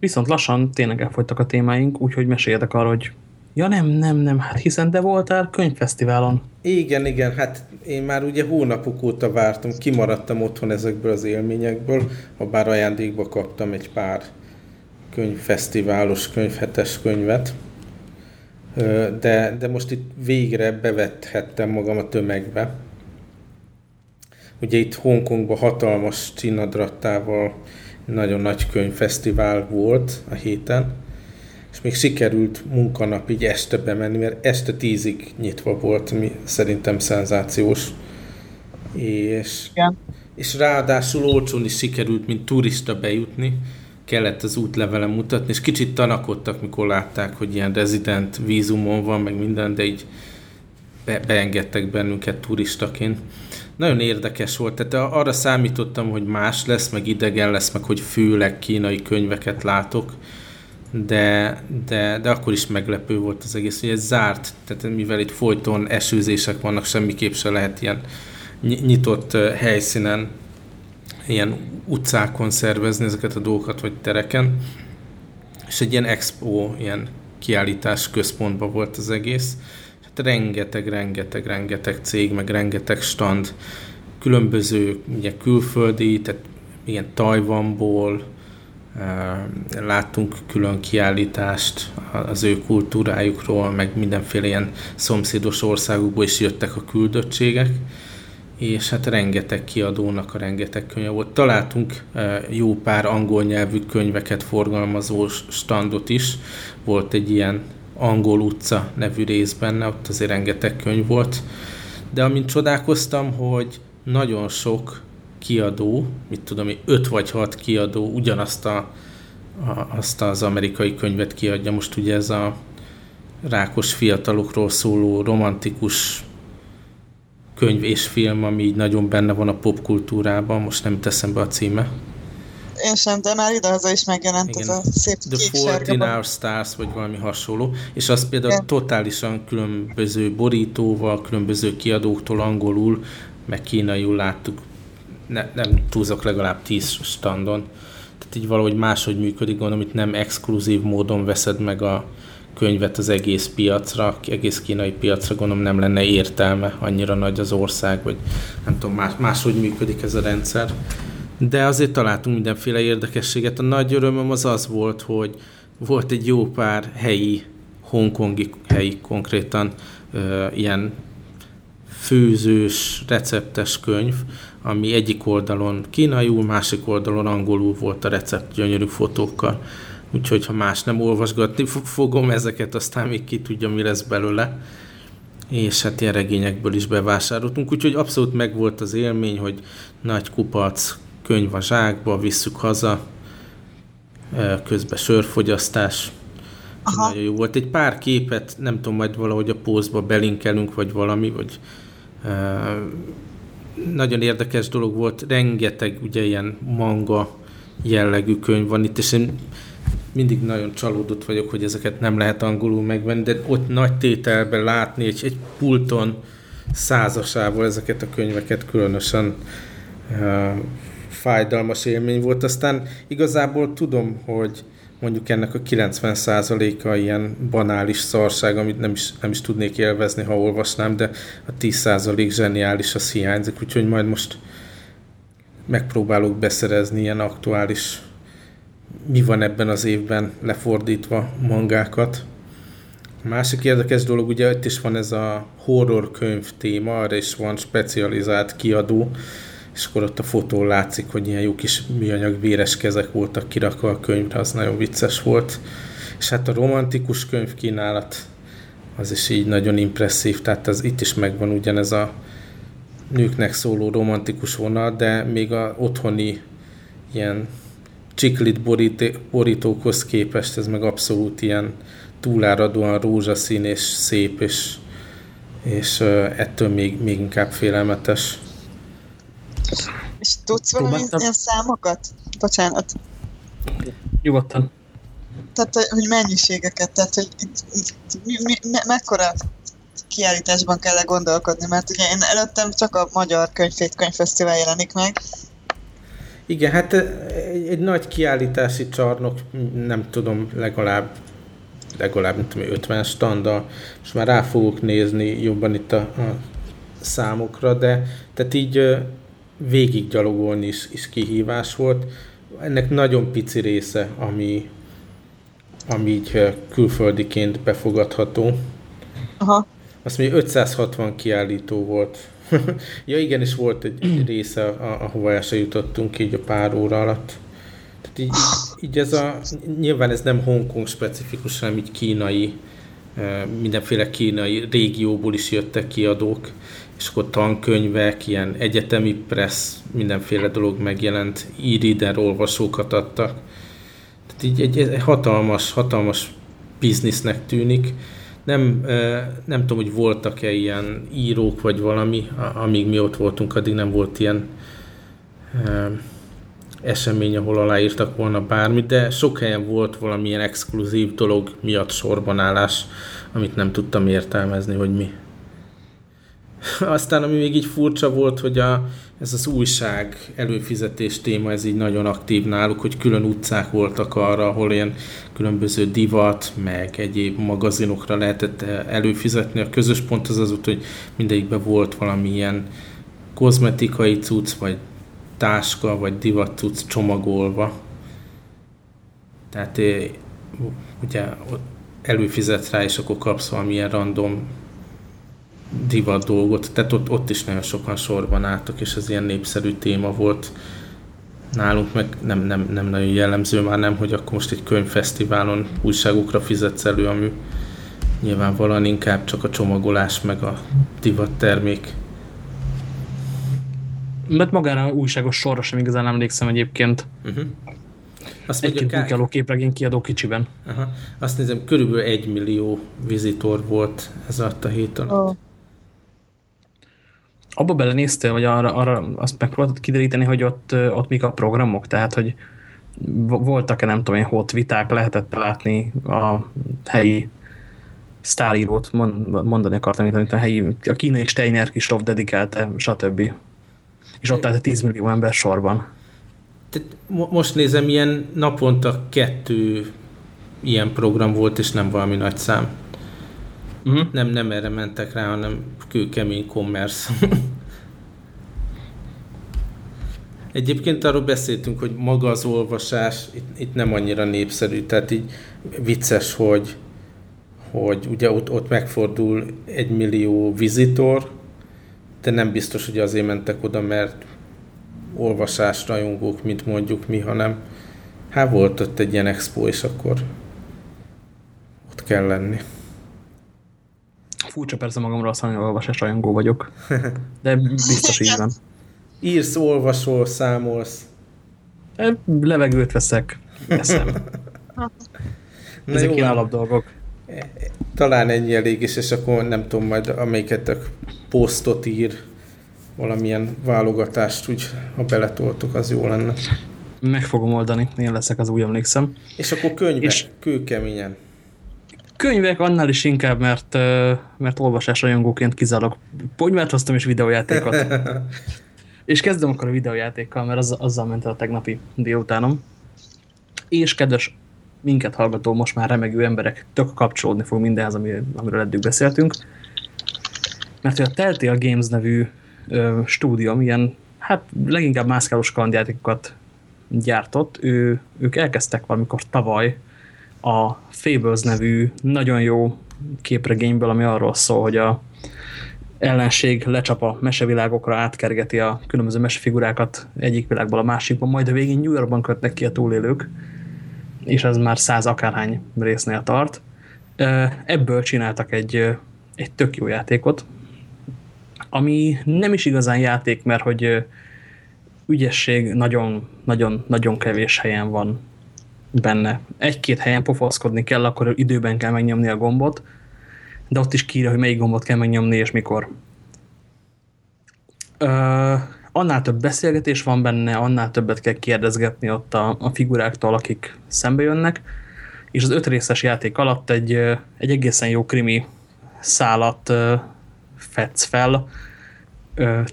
Viszont lassan tényleg elfogytak a témáink, úgyhogy meséljetek arra, hogy Ja nem, nem, nem, hát hiszen te voltál könyvfesztiválon. Igen, igen, hát én már ugye hónapok óta vártam, kimaradtam otthon ezekből az élményekből, ha bár ajándékba kaptam egy pár könyvfesztiválos, könyvhetes könyvet, de, de most itt végre bevethettem magam a tömegbe. Ugye itt Hongkongban hatalmas csinadrattával nagyon nagy könyvfesztivál volt a héten, és még sikerült munkanap így este bemenni, mert este tízig nyitva volt, ami szerintem szenzációs. És, Igen. és ráadásul olcsón is sikerült, mint turista bejutni, kellett az útlevelem mutatni, és kicsit tanakodtak, mikor látták, hogy ilyen rezident vízumon van, meg minden, de így be, beengedtek bennünket turistaként. Nagyon érdekes volt, tehát arra számítottam, hogy más lesz, meg idegen lesz, meg hogy főleg kínai könyveket látok, de, de, de akkor is meglepő volt az egész, hogy ez zárt, tehát mivel itt folyton esőzések vannak, semmiképp se lehet ilyen nyitott helyszínen, ilyen utcákon szervezni ezeket a dolgokat, vagy tereken, és egy ilyen expo, ilyen kiállítás központban volt az egész. Hát rengeteg, rengeteg, rengeteg cég, meg rengeteg stand, különböző ugye, külföldi, tehát ilyen Tajvanból, láttunk külön kiállítást az ő kultúrájukról, meg mindenféle ilyen szomszédos országokból is jöttek a küldöttségek, és hát rengeteg kiadónak a rengeteg könyve volt. Találtunk jó pár angol nyelvű könyveket forgalmazó standot is, volt egy ilyen angol utca nevű rész benne, ott azért rengeteg könyv volt, de amint csodálkoztam, hogy nagyon sok kiadó, mit tudom én, öt vagy hat kiadó ugyanazt a, a, azt az amerikai könyvet kiadja. Most ugye ez a rákos fiatalokról szóló romantikus könyv és film, ami így nagyon benne van a popkultúrában, most nem teszem be a címe. Én sem, de már idehaza is megjelent Igen. ez a szép The Fault in Our Stars, vagy valami hasonló, és az például Igen. totálisan különböző borítóval, különböző kiadóktól angolul, meg kínaiul láttuk ne, nem túlzok legalább 10 standon. Tehát így valahogy máshogy működik, gondolom, itt nem exkluzív módon veszed meg a könyvet az egész piacra, egész kínai piacra, gondolom nem lenne értelme, annyira nagy az ország, vagy nem tudom, más, máshogy működik ez a rendszer. De azért találtunk mindenféle érdekességet. A nagy örömöm az az volt, hogy volt egy jó pár helyi, hongkongi helyi konkrétan, ö, ilyen főzős, receptes könyv, ami egyik oldalon kínaiul, másik oldalon angolul volt a recept gyönyörű fotókkal. Úgyhogy ha más nem olvasgatni fogom ezeket, aztán még ki tudja, mi lesz belőle. És hát ilyen regényekből is bevásároltunk, úgyhogy abszolút megvolt az élmény, hogy nagy kupac, könyv a zsákba, visszük haza, közben sörfogyasztás, Aha. nagyon jó volt. Egy pár képet, nem tudom, majd valahogy a pózba belinkelünk, vagy valami, vagy nagyon érdekes dolog volt, rengeteg ugye ilyen manga jellegű könyv van itt, és én mindig nagyon csalódott vagyok, hogy ezeket nem lehet angolul megvenni, de ott nagy tételben látni egy, egy pulton százasával ezeket a könyveket különösen uh, fájdalmas élmény volt. Aztán igazából tudom, hogy mondjuk ennek a 90%-a ilyen banális szarság, amit nem is, nem is tudnék élvezni, ha olvasnám, de a 10% zseniális, az hiányzik, úgyhogy majd most megpróbálok beszerezni ilyen aktuális mi van ebben az évben lefordítva mangákat. Másik érdekes dolog, ugye itt is van ez a horror könyv téma, arra is van specializált kiadó, és akkor ott a fotón látszik, hogy ilyen jó kis műanyag véres kezek voltak kirakva a könyvre, az nagyon vicces volt. És hát a romantikus könyv kínálat az is így nagyon impresszív, tehát az itt is megvan ugyanez a nőknek szóló romantikus vonal, de még a otthoni ilyen csiklit borítókhoz képest ez meg abszolút ilyen túláradóan rózsaszín és szép, és, és ettől még, még inkább félelmetes. És tudsz valami ilyen számokat? Bocsánat. Nyugodtan. Tehát, hogy mennyiségeket, tehát, hogy mi, mi, me, mekkora kiállításban kell -e gondolkodni, mert ugye én előttem csak a Magyar Könyvfét Könyvfesztivál jelenik meg. Igen, hát egy, egy nagy kiállítási csarnok, nem tudom, legalább legalább mint tudom, 50 standal. Most már rá fogok nézni jobban itt a, a számokra, de tehát így végig gyalogolni is, is kihívás volt. Ennek nagyon pici része, ami, ami így külföldiként befogadható. Aha. Azt mondja, 560 kiállító volt. ja igen, és volt egy része, ahova el se jutottunk így a pár óra alatt. Tehát így, így ez a, nyilván ez nem Hongkong specifikus, hanem így kínai, mindenféle kínai régióból is jöttek kiadók, és akkor tankönyvek, ilyen egyetemi press, mindenféle dolog megjelent, e-reader olvasókat adtak. Tehát így egy, egy hatalmas, hatalmas biznisznek tűnik. Nem, nem tudom, hogy voltak-e ilyen írók vagy valami, amíg mi ott voltunk, addig nem volt ilyen esemény, ahol aláírtak volna bármit, de sok helyen volt valamilyen exkluzív dolog miatt sorbanállás, amit nem tudtam értelmezni, hogy mi. Aztán ami még így furcsa volt, hogy a, ez az újság előfizetés téma, ez így nagyon aktív náluk, hogy külön utcák voltak arra, ahol ilyen különböző divat, meg egyéb magazinokra lehetett előfizetni. A közös pont az az út, hogy mindegyikben volt valamilyen kozmetikai cucc, vagy táska, vagy divat cucc csomagolva. Tehát ugye előfizet rá, és akkor kapsz valamilyen random divat dolgot, tehát ott, ott is nagyon sokan sorban álltak, és ez ilyen népszerű téma volt. Nálunk meg nem, nem, nem nagyon jellemző már nem, hogy akkor most egy könyvfesztiválon újságokra fizetsz elő, ami nyilvánvalóan inkább csak a csomagolás meg a divat termék. Mert magára újságos sorra sem igazán emlékszem egyébként. Uh-huh. Azt Egy-két kár... képregény kiadó kicsiben. Aha. Azt nézem, körülbelül egy millió vizitor volt ez alatt a hét alatt. Oh abba belenéztél, vagy arra, arra azt megpróbáltad kideríteni, hogy ott, ott mik a programok? Tehát, hogy voltak-e nem tudom én hot viták, lehetett látni a helyi sztárírót, mondani akartam, mint a helyi, a kínai Steiner Kisloff dedikálte, stb. És ott állt 10 millió ember sorban. Most nézem, ilyen naponta kettő ilyen program volt, és nem valami nagy szám. Uh-huh. Nem, nem erre mentek rá, hanem kőkemény commerce. Egyébként arról beszéltünk, hogy maga az olvasás itt, itt nem annyira népszerű, tehát így vicces, hogy, hogy ugye ott, ott megfordul egy millió vizitor, de nem biztos, hogy azért mentek oda, mert olvasásrajongók, mint mondjuk mi, hanem hát volt ott egy ilyen expo, és akkor ott kell lenni. Furcsa persze magamra azt mondani, hogy olvasás rajongó vagyok. De biztos így van. Írsz, olvasol, számolsz. Levegőt veszek, eszem. Ezek jó, ilyen alapdolgok. Talán ennyi elég is, és akkor nem tudom, majd amelyiket posztot ír, valamilyen válogatást, úgy, ha beletoltok, az jó lenne. Meg fogom oldani, én leszek az új emlékszem. És akkor könyvek, és kőkeményen könyvek annál is inkább, mert, mert olvasás rajongóként kizárok. Ponymát hoztam és videójátékot. és kezdem akkor a videójátékkal, mert az, azzal ment el a tegnapi délutánom. És kedves minket hallgató, most már remegő emberek tök kapcsolódni fog mindenhez, amiről eddig beszéltünk. Mert hogy a Telltale Games nevű ö, stúdium ilyen, hát leginkább mászkálós kalandjátékokat gyártott. Ő, ők elkezdtek valamikor tavaly a Fables nevű nagyon jó képregényből, ami arról szól, hogy a ellenség lecsap a mesevilágokra, átkergeti a különböző mesefigurákat egyik világból a másikba, majd a végén New Yorkban kötnek ki a túlélők, és ez már száz akárhány résznél tart. Ebből csináltak egy, egy tök jó játékot, ami nem is igazán játék, mert hogy ügyesség nagyon, nagyon, nagyon kevés helyen van benne. Egy-két helyen pofaszkodni kell, akkor időben kell megnyomni a gombot, de ott is kírja, hogy melyik gombot kell megnyomni és mikor. Ö, annál több beszélgetés van benne, annál többet kell kérdezgetni ott a, a figuráktól, akik szembe jönnek, és az öt részes játék alatt egy, egy egészen jó krimi szálat fetsz fel,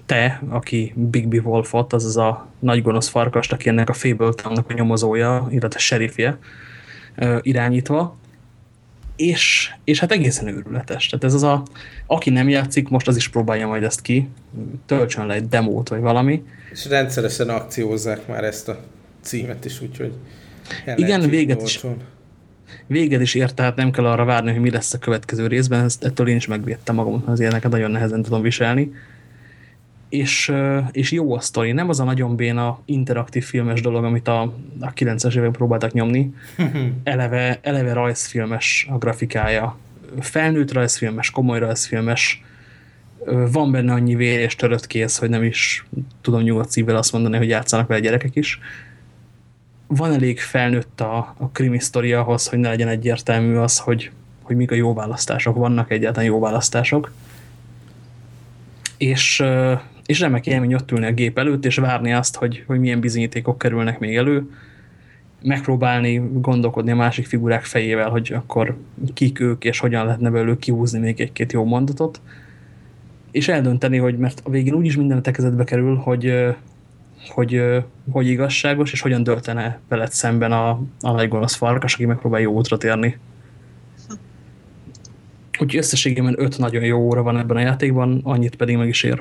te, aki Bigby Wolfot, azaz a nagy gonosz farkast, aki ennek a Fable a nyomozója, illetve sheriffje irányítva, és, és hát egészen őrületes. Tehát ez az a, aki nem játszik, most az is próbálja majd ezt ki, töltsön le egy demót, vagy valami. És rendszeresen akciózzák már ezt a címet is, úgyhogy igen, véget is, véget is ért, tehát nem kell arra várni, hogy mi lesz a következő részben, ezt, ettől én is megvédtem magam, az ilyeneket nagyon nehezen tudom viselni. És, és jó a sztori, nem az a nagyon béna interaktív filmes dolog, amit a, a 90-es évek próbáltak nyomni. eleve, eleve rajzfilmes a grafikája. Felnőtt rajzfilmes, komoly rajzfilmes, van benne annyi vér és törött kész, hogy nem is tudom nyugodt szívvel azt mondani, hogy játszanak vele gyerekek is van elég felnőtt a, a krimi sztori ahhoz, hogy ne legyen egyértelmű az, hogy, hogy mik a jó választások, vannak egyáltalán jó választások. És, és remek élmény ott ülni a gép előtt, és várni azt, hogy, hogy milyen bizonyítékok kerülnek még elő, megpróbálni gondolkodni a másik figurák fejével, hogy akkor kik ők, és hogyan lehetne belőlük kihúzni még egy-két jó mondatot, és eldönteni, hogy mert a végén úgyis minden tekezetbe kerül, hogy, hogy, hogy igazságos, és hogyan döltene veled szemben a, a leggonosz farkas, aki megpróbál jó útra térni. Úgyhogy összességében öt nagyon jó óra van ebben a játékban, annyit pedig meg is ér.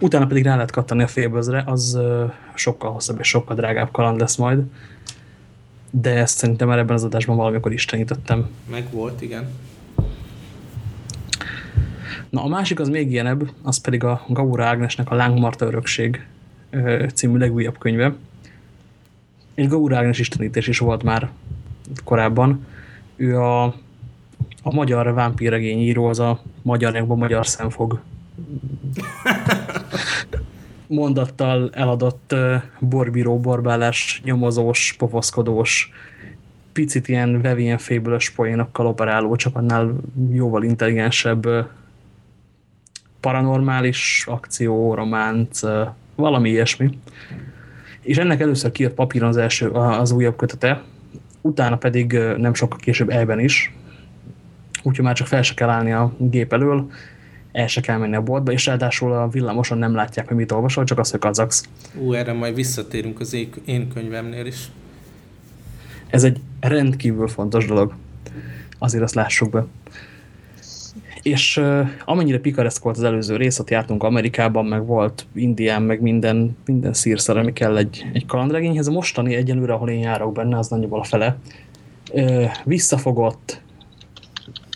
Utána pedig rá lehet kattani a félbözre, az sokkal hosszabb és sokkal drágább kaland lesz majd. De ezt szerintem már ebben az adásban valamikor istenítettem. Meg volt, igen. Na a másik az még ilyenebb, az pedig a Gaura Ágnesnek a Lángmarta örökség című legújabb könyve. Egy Gaura Ágnes istenítés is volt már korábban. Ő a, a magyar vámpíregény író, az a magyar nyelvben magyar szemfog mondattal eladott borbíró, borbálás, nyomozós, pofoszkodós, picit ilyen vevien fébülös poénokkal operáló, csak annál jóval intelligensebb paranormális akció, románc, valami ilyesmi. És ennek először kijött papíron az első, az újabb kötete, utána pedig nem sokkal később elben is, úgyhogy már csak fel se kell állni a gép elől, el se kell menni a boltba, és ráadásul a villamoson nem látják, hogy mit olvasol, csak azt, hogy kazaksz. Ú, erre majd visszatérünk az én könyvemnél is. Ez egy rendkívül fontos dolog. Azért azt lássuk be. És uh, amennyire pikareszk volt az előző rész, ott jártunk Amerikában, meg volt Indián, meg minden, minden szírszer, ami kell egy, egy kalandregényhez. A mostani egyenlőre, ahol én járok benne, az nagyjából a fele. Uh, visszafogott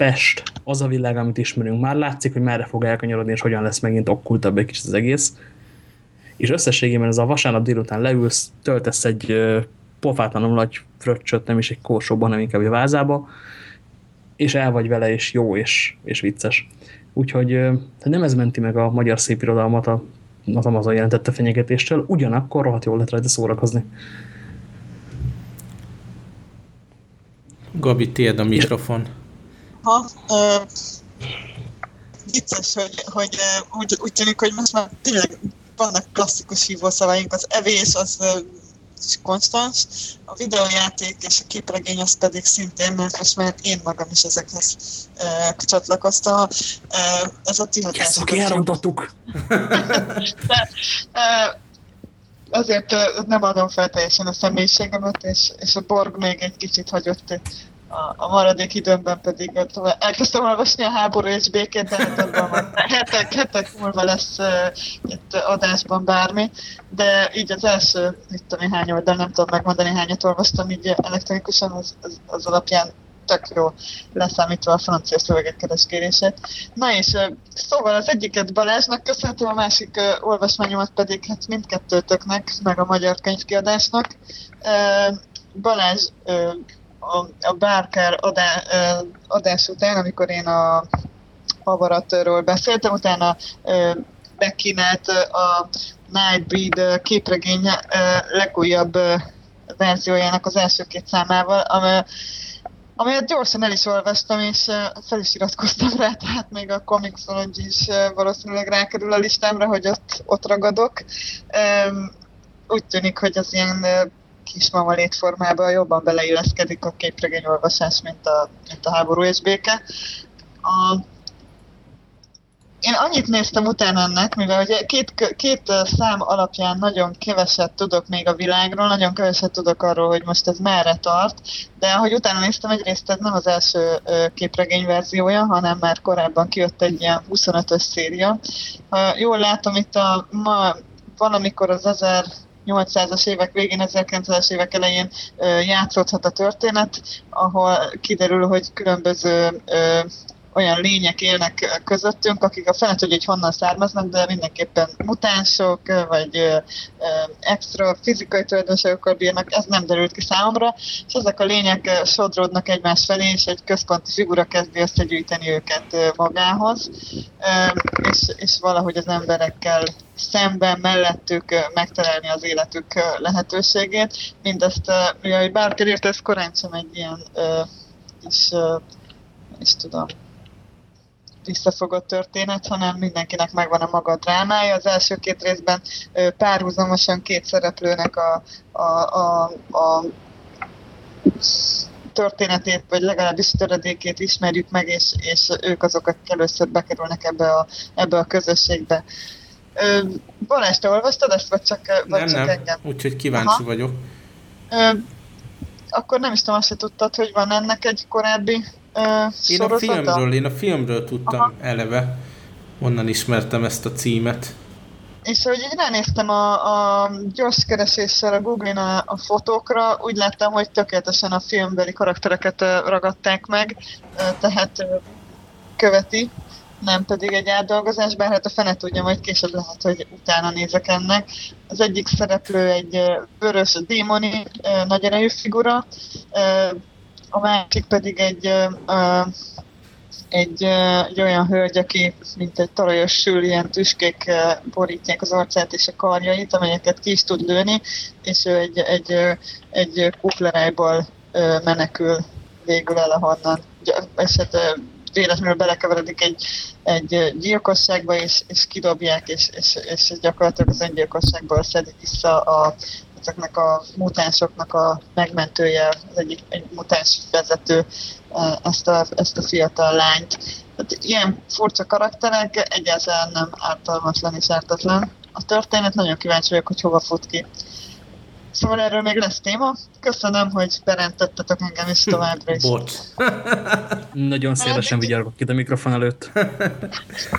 Pest, az a világ, amit ismerünk. Már látszik, hogy merre fog elkanyarodni, és hogyan lesz megint okkultabb egy kicsit az egész. És összességében ez a vasárnap délután leülsz, töltesz egy pofátlanul nagy fröccsöt, nem is egy korsóban, hanem inkább egy vázába, és el vagy vele, és jó, és, és vicces. Úgyhogy nem ez menti meg a magyar szépirodalmat a, az Amazon jelentette fenyegetéstől, ugyanakkor rohadt jól lehet rajta szórakozni. Gabi, tiéd a mikrofon. Ha, ö, vicces, hogy, hogy úgy, úgy tűnik, hogy most már tényleg vannak klasszikus hívószavaink, az evés, az konstans, a videójáték és a képregény az pedig szintén, mert most már én magam is ezekhez e, csatlakoztam. E, ez a ti Ezt kiárontattuk! De, e, azért nem adom fel teljesen a személyiségemet, és, és a Borg még egy kicsit hagyott a, a maradék időmben pedig tovább, elkezdtem olvasni a háború és békét, de hát hetek, hetek múlva lesz uh, itt adásban bármi, de így az első, mit tudom hány oldal, nem tudom megmondani hányat olvastam így elektronikusan, az, az, az alapján tök jó leszámítva a francia szövegek kereskedését. Na és szóval az egyiket Balázsnak köszönhető, a másik uh, olvasmányomat pedig hát mindkettőtöknek, meg a magyar könyvkiadásnak. Uh, Balázs uh, a, a Barker adá, adás után, amikor én a avaratról beszéltem, utána megkínált a Nightbreed képregény legújabb verziójának az első két számával, amelyet gyorsan el is olvastam, és fel is iratkoztam rá, tehát még a Comixology is valószínűleg rákerül a listámra, hogy ott, ott ragadok. Úgy tűnik, hogy az ilyen kismama létformában jobban beleilleszkedik a képregényolvasás, mint a, mint a háború és béke. A, én annyit néztem utána ennek, mivel hogy két, két szám alapján nagyon keveset tudok még a világról, nagyon keveset tudok arról, hogy most ez merre tart, de ahogy utána néztem, egyrészt ez nem az első képregény verziója, hanem már korábban kijött egy ilyen 25-ös széria. Ha jól látom, itt a ma valamikor az 1000 800-as évek végén, 1900-as évek elején játszódhat a történet, ahol kiderül, hogy különböző olyan lények élnek közöttünk, akik a fene tudja, hogy honnan származnak, de mindenképpen mutánsok, vagy extra fizikai tulajdonságokkal bírnak, ez nem derült ki számomra, és ezek a lények sodródnak egymás felé, és egy központi figura kezdi összegyűjteni őket magához, és, és valahogy az emberekkel szemben, mellettük megtalálni az életük lehetőségét. Mindezt, mivel Barker írt, ez korán sem egy ilyen is, is tudom, visszafogott történet, hanem mindenkinek megvan a maga drámája. Az első két részben párhuzamosan két szereplőnek a, a, a, a történetét, vagy legalábbis töredékét ismerjük meg, és, és ők azok, akik először bekerülnek ebbe a, ebbe a közösségbe. Balázs, te olvastad ezt, vagy csak, vagy nem, csak nem. engem? úgyhogy kíváncsi Aha. vagyok. Ö, akkor nem is tudom, azt se tudtad, hogy van ennek egy korábbi én a filmről, én a filmről tudtam Aha. eleve, onnan ismertem ezt a címet. És hogy így ránéztem a, a gyors kereséssel a Google-in a, a fotókra, úgy láttam, hogy tökéletesen a filmbeli karaktereket ragadták meg, tehát követi, nem pedig egy átdolgozás, bár hát a fene tudja, majd később lehet, hogy utána nézek ennek. Az egyik szereplő egy vörös démoni, nagy erejű figura, a másik pedig egy, uh, egy, uh, egy olyan hölgy, aki mint egy talajos sül, ilyen tüskék uh, borítják az arcát és a karjait, amelyeket ki is tud lőni, és ő egy, egy, egy, kuklerájból menekül végül el ahonnan. És hát véletlenül belekeveredik egy, egy gyilkosságba, és, és kidobják, és, és, és gyakorlatilag az öngyilkosságból szedi vissza a, ezeknek a mutánsoknak a megmentője, az egyik egy mutáns vezető e, ezt a, ezt a fiatal lányt. Tehát ilyen furcsa karakterek egyáltalán nem ártalmatlan és ártatlan. A történet nagyon kíváncsi vagyok, hogy hova fut ki. Szóval erről még lesz téma. Köszönöm, hogy berentettetek engem is továbbra is. Bocs. Nagyon szélesen vigyázok itt a mikrofon előtt.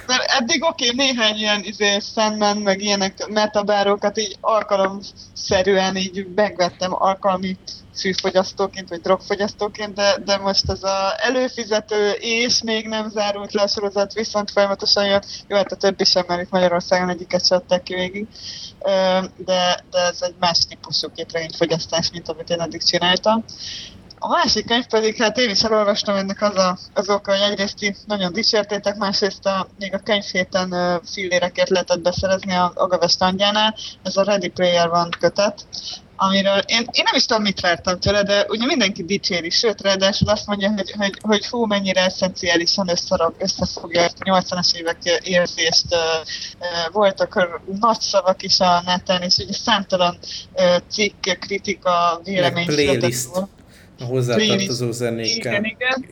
Mert eddig oké, okay, néhány ilyen izé, Sandman, meg ilyenek metabárokat így alkalomszerűen így megvettem alkalmi fűfogyasztóként, vagy drogfogyasztóként, de, de most ez a előfizető és még nem zárult le a sorozat, viszont folyamatosan jön, jó, hát a többi sem, mert itt Magyarországon egyiket se adták ki végig, de, de ez egy más típusú képregényfogyasztás, mint amit én addig csináltam. A másik könyv pedig, hát én is elolvastam ennek az a, az oka, hogy egyrészt ti nagyon dicsértétek, másrészt a, még a könyvhéten uh, filléreket lehetett beszerezni a Agaves standjánál, ez a Ready Player van kötet, amiről én, én nem is tudom, mit vártam tőle, de ugye mindenki dicséri, sőt, ráadásul azt mondja, hogy, hogy, hogy hú, mennyire eszenciálisan összerag, összefogja ezt a 80-as évek érzést. Voltak nagy szavak is a neten, és ugye számtalan cikk, kritika, vélemény playlist a hozzátartozó zenékkel. Igen, igen.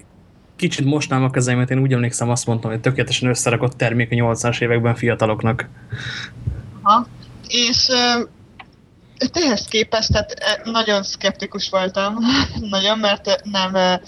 Kicsit mostnám a kezeimet, én úgy emlékszem, azt mondtam, hogy tökéletesen összerakott termék a 80-as években fiataloknak. Aha. És ehhez képest tehát nagyon szkeptikus voltam, nagyon, mert nem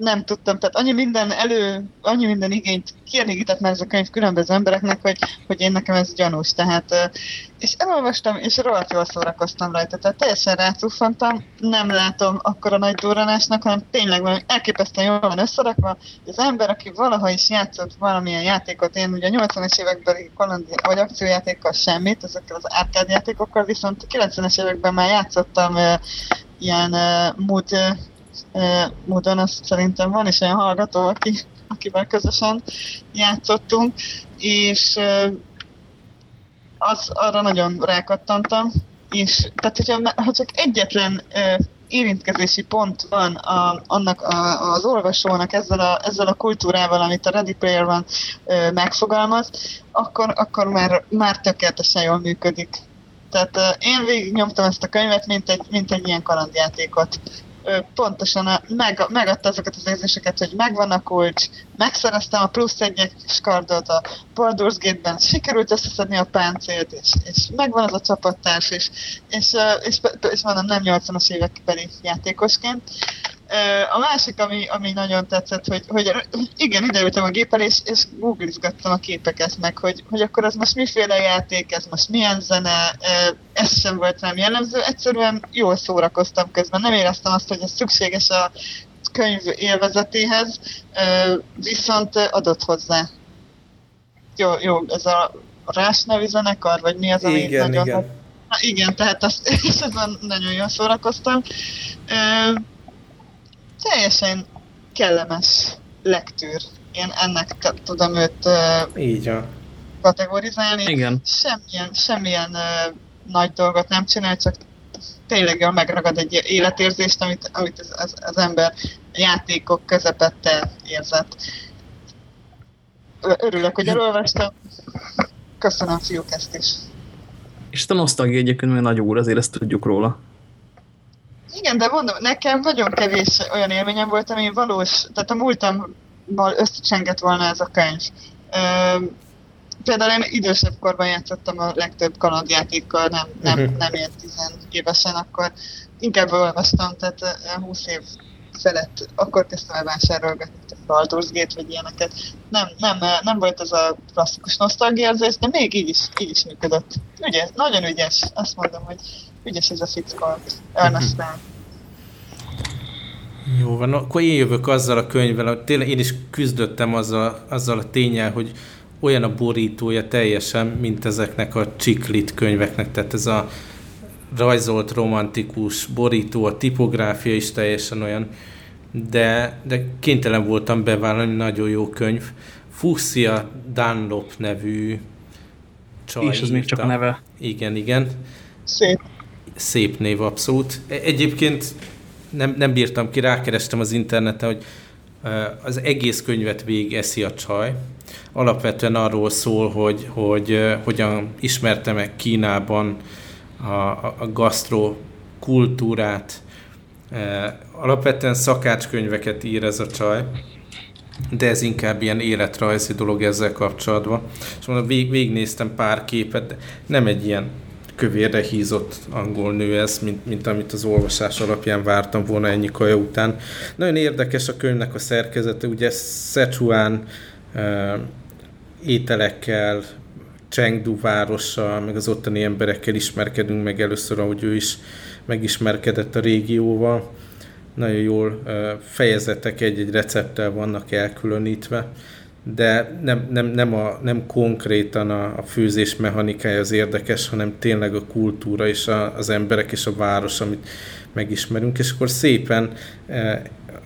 nem tudtam, tehát annyi minden elő, annyi minden igényt kielégített már ez a könyv különböző embereknek, hogy, hogy én nekem ez gyanús, tehát és elolvastam, és rohadt jól szórakoztam rajta, tehát teljesen rácuffantam, nem látom akkor a nagy durranásnak, hanem tényleg valami elképesztően jól van összerakva, az ember, aki valaha is játszott valamilyen játékot, én ugye 80-es évekbeli kolandi, vagy akciójátékkal semmit, ezekkel az árkád játékokkal, viszont 90-es években már játszottam uh, ilyen uh, mood módon azt szerintem van is olyan hallgató, aki, akivel közösen játszottunk, és az arra nagyon rákattantam, és tehát hogyha ha csak egyetlen érintkezési pont van a, annak a, az olvasónak ezzel a, ezzel a kultúrával, amit a Ready Player van megfogalmaz, akkor, akkor már, már tökéletesen jól működik. Tehát én végig nyomtam ezt a könyvet, mint egy, mint egy ilyen kalandjátékot pontosan meg, megadta azokat az érzéseket, hogy megvan a kulcs, megszereztem a plusz egyes kardot a Baldur's Gate-ben, sikerült összeszedni a páncélt, és, és megvan az a csapattárs, és, és, és, és mondom, nem 80-as évekbeli játékosként. A másik, ami, ami nagyon tetszett, hogy, hogy igen, ideültem a géppel, és, és googlizgattam a képeket meg, hogy, hogy akkor az most miféle játék, ez most milyen zene, ez sem volt rám jellemző, egyszerűen jól szórakoztam közben, nem éreztem azt, hogy ez szükséges a könyv élvezetéhez, viszont adott hozzá. Jó, jó, ez a Rás nevű zenekar, vagy mi az, ami igen, nagyon... Igen. Na, igen, tehát azt, és ezen nagyon jól szórakoztam teljesen kellemes lektűr. Én ennek tudom őt uh, Így van. kategorizálni. Igen. Semmilyen, semmilyen uh, nagy dolgot nem csinál, csak tényleg jól megragad egy életérzést, amit, amit az, az, az ember játékok közepette érzett. Örülök, hogy elolvastam. Köszönöm, fiúk, ezt is. És a nosztalgia egyébként még nagy úr, azért ezt tudjuk róla. Igen, de mondom, nekem nagyon kevés olyan élményem volt, ami valós, tehát a múltammal összecsengett volna ez a könyv. Ö, például én idősebb korban játszottam a legtöbb kalandjátékkal, nem, nem, uh-huh. nem ilyen tizen évesen, akkor inkább olvastam, tehát 20 év felett, akkor kezdtem el vásárolgatni a Baldur's Gate, vagy ilyeneket. Nem, nem, nem volt ez a klasszikus nosztalgiárzás, de még így is, így is működött. Ügyes, nagyon ügyes, azt mondom, hogy ügyes ez a fickó, Ernest mhm. Jó van, akkor én jövök azzal a könyvvel, hogy tényleg én is küzdöttem azzal, azzal a tényel, hogy olyan a borítója teljesen, mint ezeknek a csiklit könyveknek, tehát ez a rajzolt romantikus borító, a tipográfia is teljesen olyan, de, de kénytelen voltam bevállalni, nagyon jó könyv. Fuchsia Dunlop nevű csaj. És ez még csak a neve. Igen, igen. Szép. Szép név, abszolút. E, egyébként nem, nem bírtam ki, rákerestem az interneten, hogy az egész könyvet végig eszi a csaj. Alapvetően arról szól, hogy, hogy hogyan ismerte meg Kínában a, a, a gasztro kultúrát. Alapvetően szakácskönyveket ír ez a csaj, de ez inkább ilyen életrajzi dolog ezzel kapcsolatban. És mondom, vég, végignéztem pár képet, de nem egy ilyen kövérre hízott angol nő ez, mint, mint amit az olvasás alapján vártam volna ennyi kaja után. Nagyon érdekes a könyvnek a szerkezete, ugye Szechuan uh, ételekkel, Chengdu várossal, meg az ottani emberekkel ismerkedünk meg először, ahogy ő is megismerkedett a régióval. Nagyon jól uh, fejezetek egy-egy recepttel vannak elkülönítve de nem, nem, nem, a, nem konkrétan a, a főzés mechanikája az érdekes, hanem tényleg a kultúra és a, az emberek és a város, amit megismerünk, és akkor szépen e,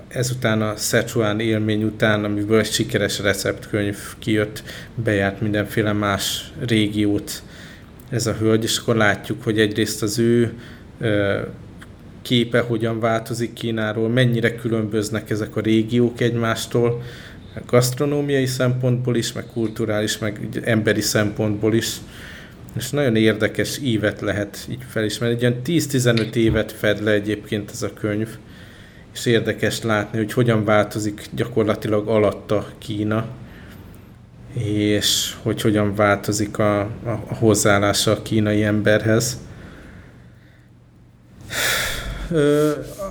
ezután a Szechuan élmény után, amiből egy sikeres receptkönyv kijött, bejárt mindenféle más régiót ez a hölgy, és akkor látjuk, hogy egyrészt az ő e, képe hogyan változik Kínáról, mennyire különböznek ezek a régiók egymástól, gasztronómiai szempontból is, meg kulturális, meg emberi szempontból is. És nagyon érdekes ívet lehet így felismerni. Egy ilyen 10-15 évet fed le egyébként ez a könyv, és érdekes látni, hogy hogyan változik gyakorlatilag alatta Kína, és hogy hogyan változik a, a, a hozzáállása a kínai emberhez. Ö,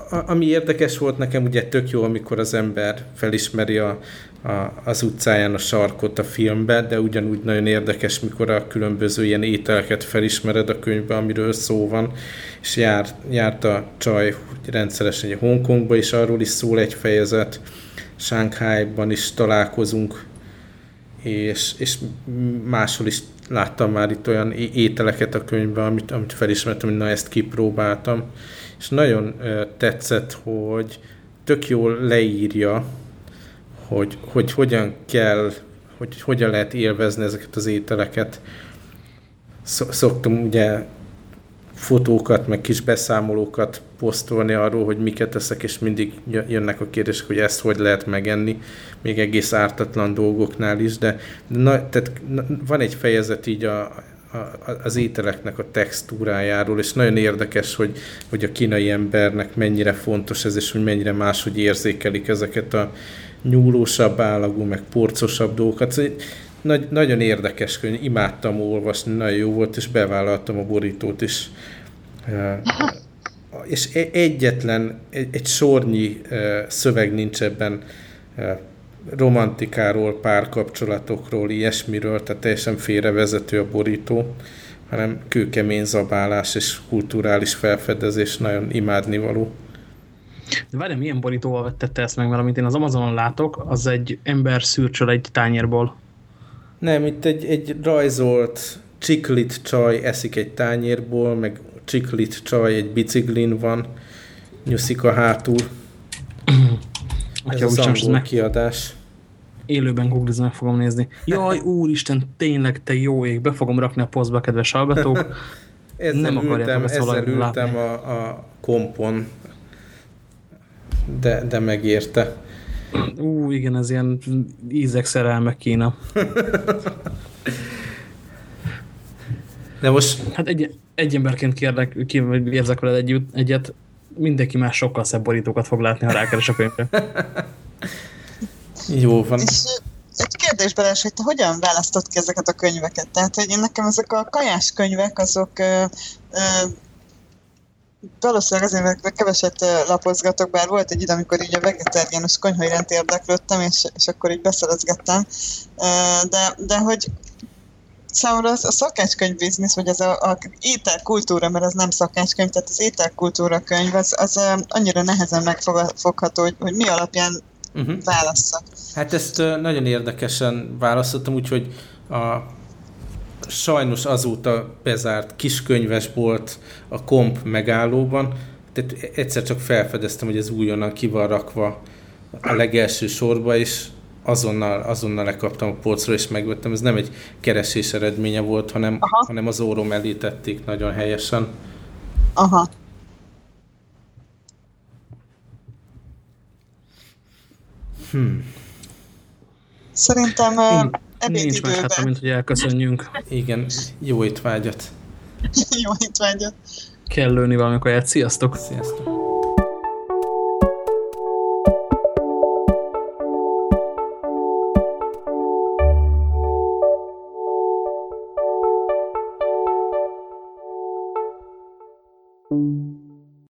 ami érdekes volt nekem, ugye tök jó, amikor az ember felismeri a, a, az utcáján a sarkot a filmbe, de ugyanúgy nagyon érdekes, mikor a különböző ilyen ételeket felismered a könyvben, amiről szó van, és jár, járt a csaj rendszeresen egy Hongkongba, és arról is szól egy fejezet, Shanghai-ban is találkozunk, és, és máshol is láttam már itt olyan ételeket a könyvben, amit, amit felismertem, hogy na ezt kipróbáltam, és nagyon tetszett, hogy tök jól leírja, hogy, hogy hogyan kell, hogy hogyan lehet élvezni ezeket az ételeket. Szoktam ugye fotókat, meg kis beszámolókat posztolni arról, hogy miket eszek, és mindig jönnek a kérdések, hogy ezt hogy lehet megenni, még egész ártatlan dolgoknál is, de na, tehát van egy fejezet így a, a, az ételeknek a textúrájáról, és nagyon érdekes, hogy, hogy a kínai embernek mennyire fontos ez, és hogy mennyire máshogy érzékelik ezeket a nyúlósabb állagú, meg porcosabb dolgokat. Nagy, nagyon érdekes könyv, imádtam olvasni, nagyon jó volt, és bevállaltam a borítót is. És e, egyetlen, egy, egy sornyi szöveg nincs ebben romantikáról, párkapcsolatokról, ilyesmiről, tehát teljesen félrevezető a borító, hanem kőkemény zabálás és kulturális felfedezés nagyon imádnivaló. De várj, milyen borítóval tette ezt meg, mert amit én az Amazonon látok, az egy ember szürcsöl egy tányérból. Nem, itt egy, egy rajzolt csiklit csaj eszik egy tányérból, meg csiklit csaj egy biciklin van, nyuszik a hátul. Ez az angol meg... kiadás. Élőben googlizni meg fogom nézni. Jaj, úristen, tényleg, te jó ég, be fogom rakni a posztba, kedves hallgatók. ezzel Nem ültem, ezzel ültem a, a kompon, de, de megérte. Ú, igen, ez ilyen ízek szerelmek Kína. De most... Hát egy, egy emberként kérlek, érzek veled egy, egyet, mindenki más sokkal szebb borítókat fog látni, ha rákeres a könyvre. Jó van. És egy kérdés Balázs, hogy te hogyan választott ki ezeket a könyveket? Tehát, hogy én nekem ezek a kajás könyvek, azok ö, ö, valószínűleg azért, mert keveset lapozgatok, bár volt egy idő, amikor így a vegetáriánus konyha iránt érdeklődtem, és, és akkor így beszerezgettem. De, de hogy számomra az a szakácskönyv biznisz, vagy az a, a ételkultúra, mert az nem szakácskönyv, tehát az ételkultúra könyv, az, az annyira nehezen megfogható, hogy, hogy mi alapján uh-huh. válasszak. Hát ezt nagyon érdekesen választottam, úgyhogy a sajnos azóta bezárt kiskönyvesbolt a komp megállóban, tehát egyszer csak felfedeztem, hogy ez újonnan ki van rakva a legelső sorba, és azonnal, azonnal lekaptam a polcról, és megvettem. Ez nem egy keresés eredménye volt, hanem, hanem az órom elé tették nagyon helyesen. Aha. Hmm. Szerintem Nincs más hát, mint hogy elköszönjünk. Igen, jó étvágyat. jó étvágyat. Kell lőni valami kaját. Sziasztok! Sziasztok!